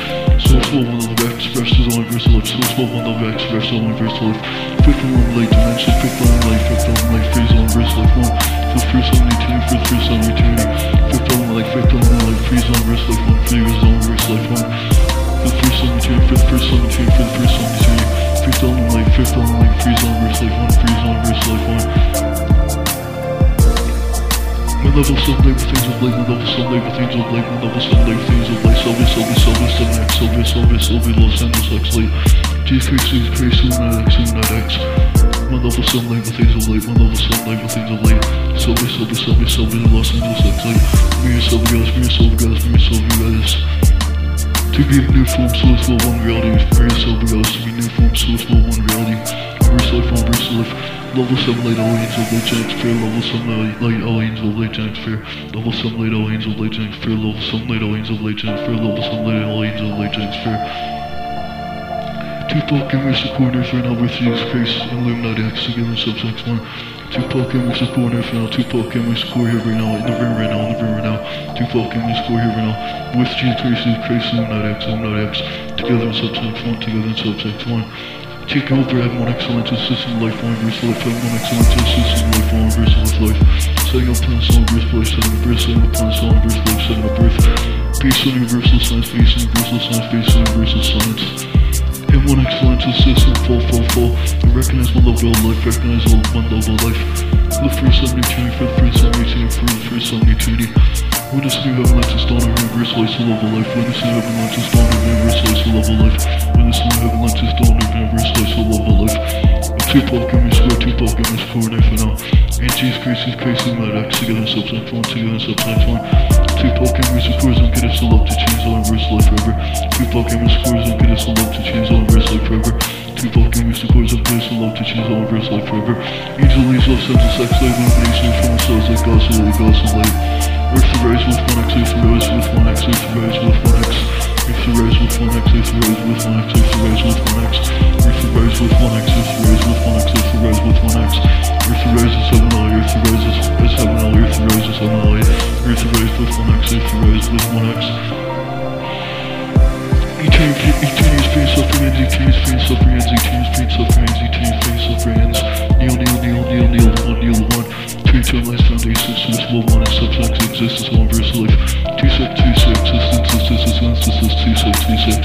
Speaker 1: Source will one of the expresses on universal life. Source will one of the expresses on universal life. Fifth one light dimension, fifth one light, fifth one light, phase on universal life. One. The first time eternity, the first time eternity. Fifth one light, fifth one light, freeze on universal life. One. Phase on universal life. One. The first time eternity, for the first time eternity, for the first time eternity. Fifth on light, fifth on light, freeze on universal life. One. Freeze on universal life. One. My level 7 labor things of my level 7 labor things of my level 7 labor things of light, Sylvia, Sylvia, Sylvia, 7X, Sylvia, Sylvia, Sylvia, Los Angeles X light, Jesus Christ, Jesus Christ, Luminite X, Luminite X. My level 7 labor things of light, my level 7 labor things of light, Sylvia, Sylvia, Sylvia, Sylvia, Los Angeles X light, Mira, Sylvia, guys, Mira, Sylvia, guys, Mira, Sylvia, guys. To be a new form, source for one reality, Mira, Sylvia, guys, to be new form, source for one reality, verse life, one verse life. Level 7 light all angel light giant sphere, level 7 light all angel light giant sphere, level 7 light all angel light giant sphere, level 7 light all angel light giant sphere, level 7 light all angel light giant sphere. Tupac and Mr. Corner for now with Jesus Christ, Illuminati X together subjects 1. Tupac and Mr. Corner for now, Tupac and Mr. Core here right now, in the room right now, in the room right now. Tupac and Mr. Core here right now, with Jesus Christ, Jesus Christ, Illuminati X, Illuminati X, together in subjects 1, together in subjects 1. Take over, have one excellent system, life, one verse life, have one excellent system, life, one verse life, life. Setting up plans, on birth, life, setting up birth, setting up plans, on birth, life, setting up birth. Based on universal science, based on universal science, based on universal science. Have one excellent system, fall, fall, fall. And recognize one level of life, recognize one level of life. The first time eternity, for the first time eternity, for the first time eternity. Witness new heaven lenses dawn of universal life, soul level life. Witness new heaven lenses dawn of universal life, soul level life. Witness new heaven lenses dawn of universal life, soul level life. Tupac and me square, Tupac and knife for now. And Jesus Christ is Christ my X, together in substance one, together in substance one. Tupac and me scores and get us all up to change all universal life forever. Tupac and me scores and get us all up to change all universal life forever. Tupac and me scores and get us all up to change all universal life forever. Leaves off sense of sex, light, illumination from the stars like God's light, God's light. Earth to rise with one X, Earth to rise with one X, Earth to rise with one X. If you raise with 1x, if you raise with 1x, if you raise with 1x, if you raise with 1x, if you raise with 1x, if you raise with 1x, if you raise a 7i, if you raise a 7i, if you raise a 7i, if you raise with 1x, if you raise with 1x. Eternity space of brands, eternity space of brands, eternity space of brands, eternity space of brands. Neil, Neil, Neil, Neil, Neil, 1, Neil, 1. Two termites foundation submersible one and subsect existence one verse life. Two sec two sec existence existence existence two sec two sec.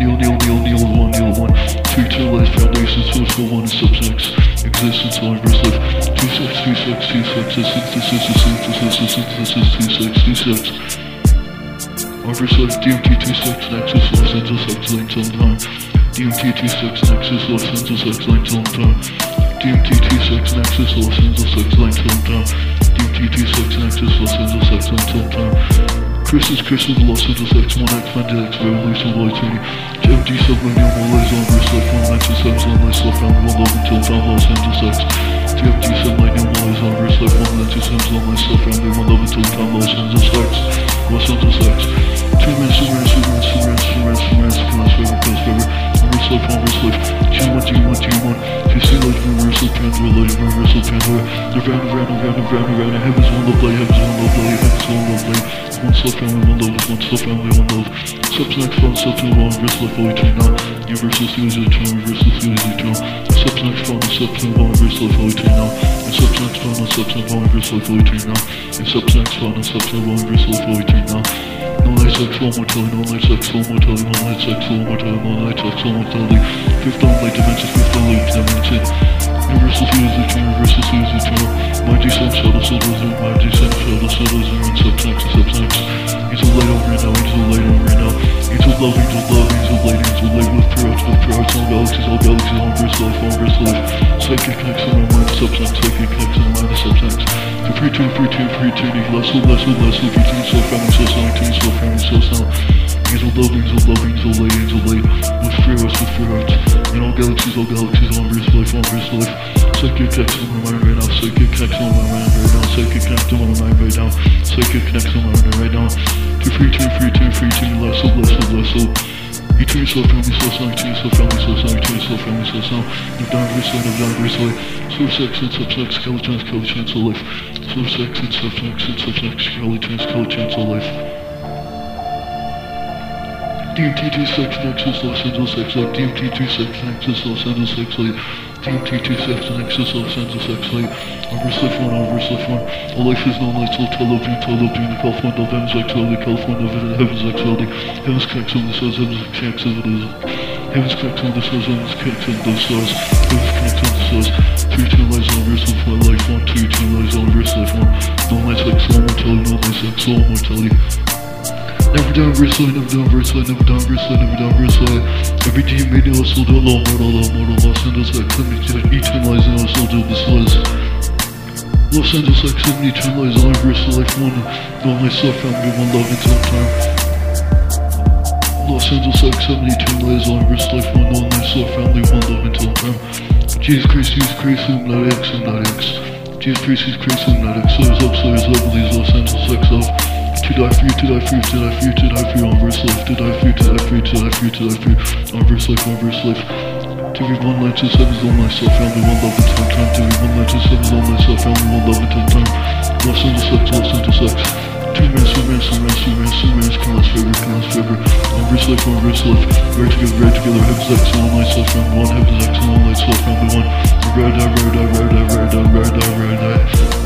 Speaker 1: Kneel kneel kneel kneel one kneel one. Two termites foundation submersible one and subsects existence one verse life. Two sec two sec two sec existence existence existence existence two sec two sec. Overselect DMT 26 Nexus Los Angeles X Lane Time DMT 26 Nexus Los Angeles X Lane Time DMT, six, nexus, Los Angeles, X, lane, till time. DMT, six, nexus, Los Angeles, X, lane, till time. Chris is Chris of Los Angeles X1 X Bandit X Revolution Light 20 MD Submarine One Lays on Verse Life 1 Nexus 7 on Lights Left Round 1 Love Until Dawn Los Angeles X TFG Submarine One Lays on Verse Life 1 Nexus 7 on Lights Left Round 1 Love Until Dawn Los Angeles X Los Angeles X Two minutes, two minutes, two minutes, two minutes, two minutes, two minutes, Class Forever, Class Forever Verse Life. 1 Verse Life G1 G1 G1 If you see Light Reversal Pandora Light Reversal Pandora Nirvana Nirvana Nirvana Nirvana Nirvana Heaven's one love light Heaven's one love light Heaven's one love light one self family, one love, one self family, one love. Subsnext fun, subtool one, verse life, all eternal. Universal series eternal, universal series eternal. Subsnext fun, subtool one, verse life, all eternal. And subsnext fun, subtool one, verse life, all eternal. And subsnext fun, subtool one, verse life, all eternal. No light sex, one mortality, no light sex, one mortality, no light sex, one mortality, no light sex, one mortality. Fifth on light dimension, fifth on light dimension. Universal series eternal, universal series eternal. My G7 shuttle, shuttle, zero, my G7 shuttle, shuttle, zero, and subsnext, subsnext. Angel light over right now, angel light over right now. Angel love, angel love, angel light, angel light with prayers, with prayers, all galaxies, all galaxies, on verse life, on verse life. Psychic connects on my mind, substance, psychic connects on my mind, substance. To free tune, free tune, free tuning, less, less, less, free tune, so family, so sound, tune, so family, so sound. Angel love, angel love, angel light, angel light, with free hearts, with free hearts. In all galaxies, all galaxies, on verse life, on verse life. Psychic connects on my mind right now, psychic connects on my mind right now, psychic connects on my mind right now, psychic connects on my mind right now. To free tune, free tune, free tune, less, less, less, less. You turn yourself family, so sound, turn yourself family, so sound, turn yourself family, so sound. No down verse life, no down verse life. Source sex and subsex, skeletons, skeletons of life. Source sex and subsex and subsex, skeletons, skeletons of life. DMT26 Nexus Los Angeles X Light, DMT26 Nexus Los Angeles X Light, DMT26 Nexus Los Angeles X Light, Reverse Life 1, Reverse Life 1, All life is known, lights all television, television, the California, the Heavens Actuality, California, Heavens Actuality, Heavens connects on the stars, Heavens connects on the Heavens connects on the stars, Heavens connects on the stars, Heavens connects on the stars, 3 2 lights on Reverse Life 1, Life 1, 2 2 lights on Reverse Life 1, no lights like soul mortality, no lights like soul mortality. Never done Versailles, never done Versailles, never done Versailles, never done Versailles. Every team made us sold out, Lord, Lord, Lord, Los Angeles X, 70 eternalizing us, sold out this was. Los Angeles X, 70 eternalizing on Versailles, Life 1, no myself, family, one love until time. Los Angeles X, 70 eternalizing on Versailles, Life 1, no myself, family, one love until time. Jesus Christ, Jesus Christ, Illuminati X, Illuminati X. Jesus Christ, Jesus Christ, Illuminati X, Slayers up, Slayers up, Leads Los Angeles X up. To die for you, to die for you, to die for you, to die for you, on verse life, to die for you, to die for you, to die for you, to die for you, on verse life, on verse life. To be one light to seven, all myself, family, one love until time. To be one light to seven, all myself, family, one love until time. Los Angeles X, Los Angeles X. Two minutes, two minutes, two minutes, two minutes, two minutes, can last forever, can last forever. On verse life, on verse life. Right together, right together, heavens X, all myself, family, one, heavens X, and all myself, family, one. Ride, die, ride, die, ride, die, ride, die, ride, die, ride, die.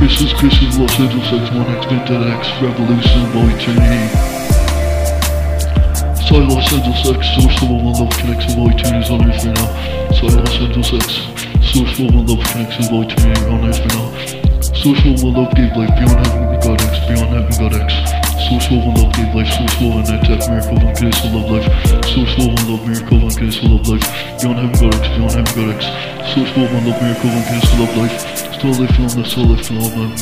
Speaker 1: Christmas, Christmas, Los Angeles X1, X, Vinted X, Revolution, all eternity. Sorry, Los Angeles X, source of all love connects of all eternity on earth right now. Sorry, Los Angeles X, source of all love connects of all eternity on earth right now. Source of all love gave life beyond heaven, God X, beyond heaven, God X. Source of all love gave life, source all net death, miracle, and grace, love life. Source of all love, miracle, and grace, love life. Beyond heaven, God X, beyond heaven, God X. Source of all love, miracle, and grace, love life. The soul life and all man.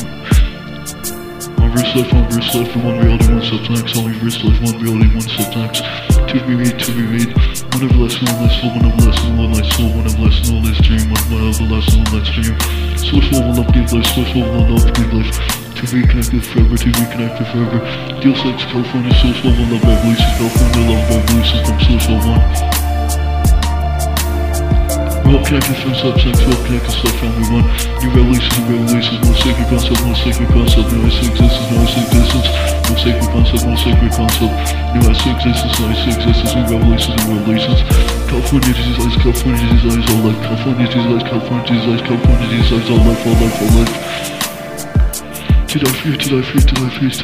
Speaker 1: One verse life, one verse life, and one reality, one substance. Only verse life, one reality, one substance. To be read, to be read. One everlasting, one light soul, one everlasting, one light soul, one everlasting, one light dream, one everlasting, one light dream. Source of all love, give life, source of all love, give life. To be connected forever, to be connected forever. Deal sex, California, source of all love, revolution, California, love, revolution from source of one. All connected from we're all connected self family one. New revelation, new revelation, no sacred concept, no sacred concept, no ice existence, no ice existence, no sacred concept, no sacred concept, new ice existence, no ice existence, new revelations, new revelations. California disease California disease all life, California disease California disease California disease all life, all life, all life. To die for you, to die for you, to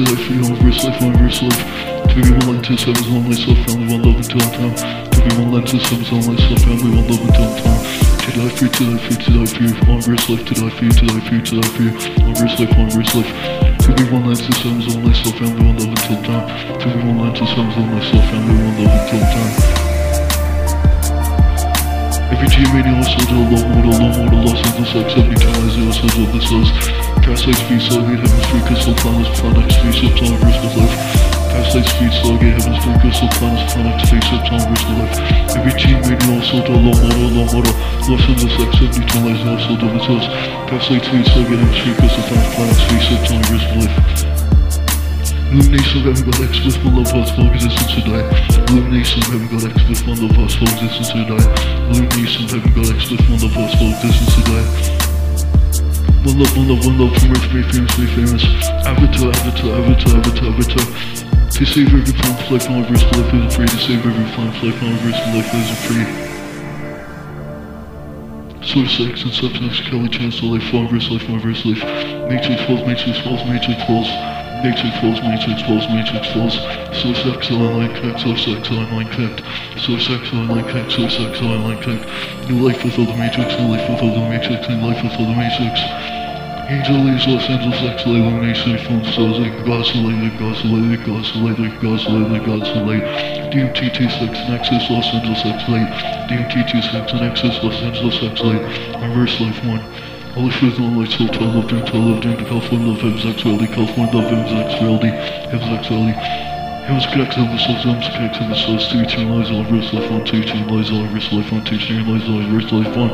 Speaker 1: die for you, on verse life, on verse life. Everyone like two sevens one. myself and we want love until I'm time. Everyone like two sevens one. myself and we want love until time. To die for you, to die for you, to die for you. On verse life, to die for you, to die for you, to die for you. On verse life, on verse life. Everyone like two sevens one. myself and we want love until I'm time. Everyone like two sevens one. myself and we want love until time. Every team radio says I love what I love what I love Says this like 70 times, I says what this says Cast like space, I hate heaven's free, cause the planet's planet, space, it's on verse of life Past light speed, Stargate, heaven's free, crystal planets, planet, spaceships, on verse of life. Every team radio also do a low model, low model, Los Angeles X, 70 times, zero cells of the cells. Past light speed, Stargate, heaven's free, crystal planets, planet, spaceships, on verse of life. Illumination of heaven, God X with my love hearts for existence to die. Illumination of heaven, God X with my love hearts for existence to die. Illumination of heaven, God X with my love hearts for existence to die. One love, one love, one love from earth, made famous, made famous. Avatar, avatar, avatar, avatar, avatar. To save every planet, life, and verse, life isn't free. To save every planet, life, and verse, life isn't free. Source X and Substance, Kelly Chance, life, one verse, life, one verse, life. Matrix falls, matrix falls, matrix falls. Matrix falls, matrix falls, matrix falls. Source X line connect, source X line connect. Source X line connect, source X line connect. New life without the matrix, new life without the matrix, new life without the matrix. Angeles, Los Angeles, Exlay, Illumination, Phone Cells, Glossolated, Glossolated, Glossolated, Glossolated, Glossolated, DMT26, Nexus, Los Angeles, Exlay, DMT26, Nexus, Los Angeles, Exlay, Reverse Life 1. All the truth, all light, soul, tall, love, dream, tall, love, dream, to California, love, heaven's actuality, California, love, heaven's actuality, heaven's actuality. Heaven's connected to the source, heaven's connected to the source, to eternal lives, all verse life on, to eternal lives, all verse life on, to eternal lives, all verse life on,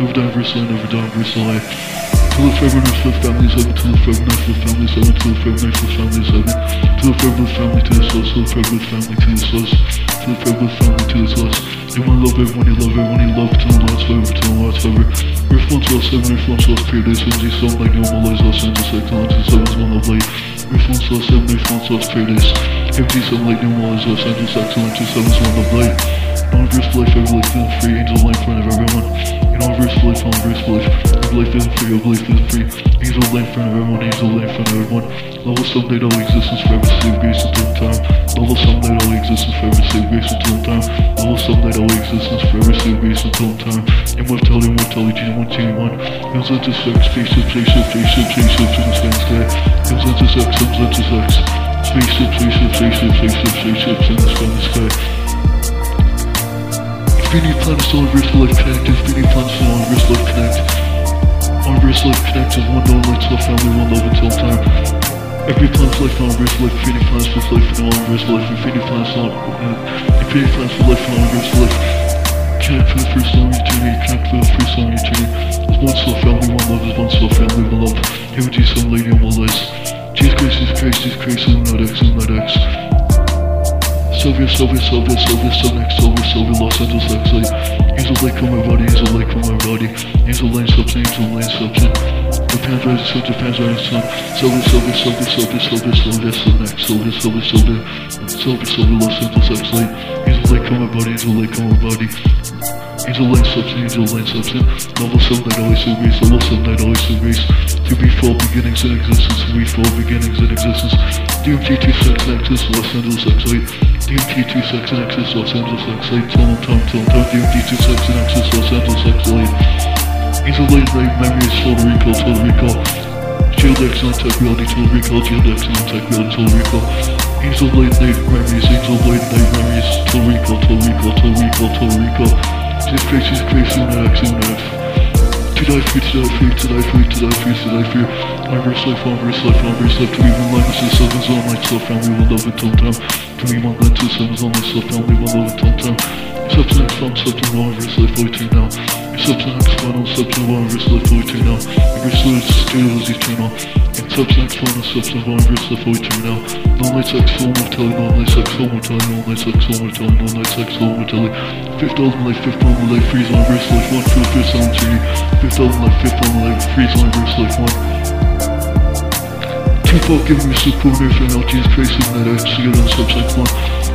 Speaker 1: never die, verse life, never die, verse life. To the feminist to the family seven, to the feminist to family seven, to the feminist to family seven, to the feminist family to the source, to the feminist family to the source, to the feminist family to the source. You want love everyone, you love everyone, you love to the last forever, to the last forever. Response all seven, response all paradise, and these sound like normalize all seven, it's like seven is one of light. Response all seven, response all paradise. Empty sound like normalize all seven, it's like seven is one of light. Non-verse life, every life is free, angel light in front of everyone. In non-verse life, non-verse life, every life is free, every life is free. Angel light in front of everyone, angel light in front of everyone. Level someday all existence forever, save grace until time. Level someday all existence forever, save grace until time. Level someday all existence forever, save grace until time. Immortality, immortality, G1, G1. Comes into sex, spaceship, spaceship, spaceship, spaceships in the sky, sky. Comes into sex, comes into sex. Spaceship, spaceship, spaceship, spaceship, spaceships in the sky, the sky. Infinity planets all verse life connect, infinity planets all verse life connect. On verse life connect is one no lights love family, one love until time. Every planet's life on verse life, infinity planets with life and on verse life, infinity planets on infinity planets with life and on verse life. Connect for the first in eternity, connect for the first in eternity. There's one soul family, one love, there's one soul family, one love. Heaven Jesus, some lady, one lies. Jesus Christ, Jesus Christ, Jesus Christ, Illuminati X, Illuminati X silver, silver, silver, silver, sonic, silver, silver, Los Angeles X-Light Angel my body, angel light my body Angel lane substance, angel lane substance Japan's rising sun, Japan's rising sun Silver, silver, silver, silver, silver, silver, sonic, Los Angeles X-Light Angel my body, angel light my body Angel light substance, angel light substance Level 7 that always agrees, level 7 that always agrees To be full beginnings in existence, to be full beginnings in existence DMG2 sex nexus, Los Angeles X-Light DMT26 and X's Los Angeles X Lane, tell them, tell them, tell them, tell them, DMT26 and X's Los Angeles X Lane. He's a late rave memory, total recall, total recall. Shield X on tech reality, total recall, Shield X on tech reality, total recall. He's a late night memories, he's a late night memories, total recall, total recall, total recall, total recall. Just crazy, crazy, and X, and X today free, today free, today free, today free, today free. I verse life, I verse life, I verse life, to even life, this is seven zone, myself, and we will love until time to me, man, like two sevens on the slip down, leave my love until time. Step to the next round, step to the long life 42 now. Step to the next final, step to the long verse, life 42 now. Every slide is straight as eternal. And step to the next final, step to the long verse, life 42 now. Non-light sex, soul mortality, non-light sex, soul mortality, non-light sex, soul mortality, non-light sex, soul mortality. Fifth album life, fifth album life, freeze on wrist, life 1, feel fifth sound Fifth album life, fifth album life, freeze on wrist, life 1. Tupac gave me supporters and I'll choose tracing that X again on subsect 1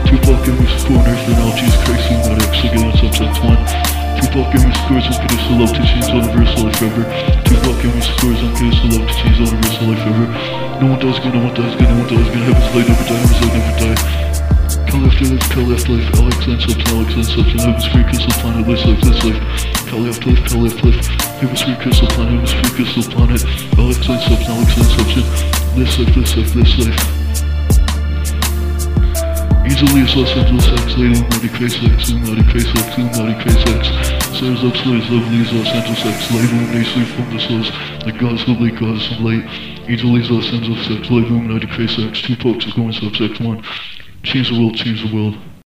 Speaker 1: Tupac gave me supporters and I'll choose tracing that X again on subsect 1 Tupac gave me scores on conditional love to change universal life ever. Tupac gave me scores on conditional love to change universal life ever. No one dies good, no one dies good, no one dies good Heaven's light never die, heaven's light never die. Call after life, call after life, Alex and subs, Alex and subs Heaven's free crystal planet, this life, this life. Call after life, call after life Heaven's free crystal planet, heaven's free crystal planet. Alex and subs, Alex and subs this life, this life, this life. Easily as Los Angeles X, later Illuminati Crace X, Illuminati Crace X, Illuminati Crace X. Stars up, slaves, lovely as Los Angeles X, light illumination from the source, the gods light, gods of light. Easily as Los Angeles X, light Illuminati Crace X, two pokes of going subs X1. Change the world, change the world.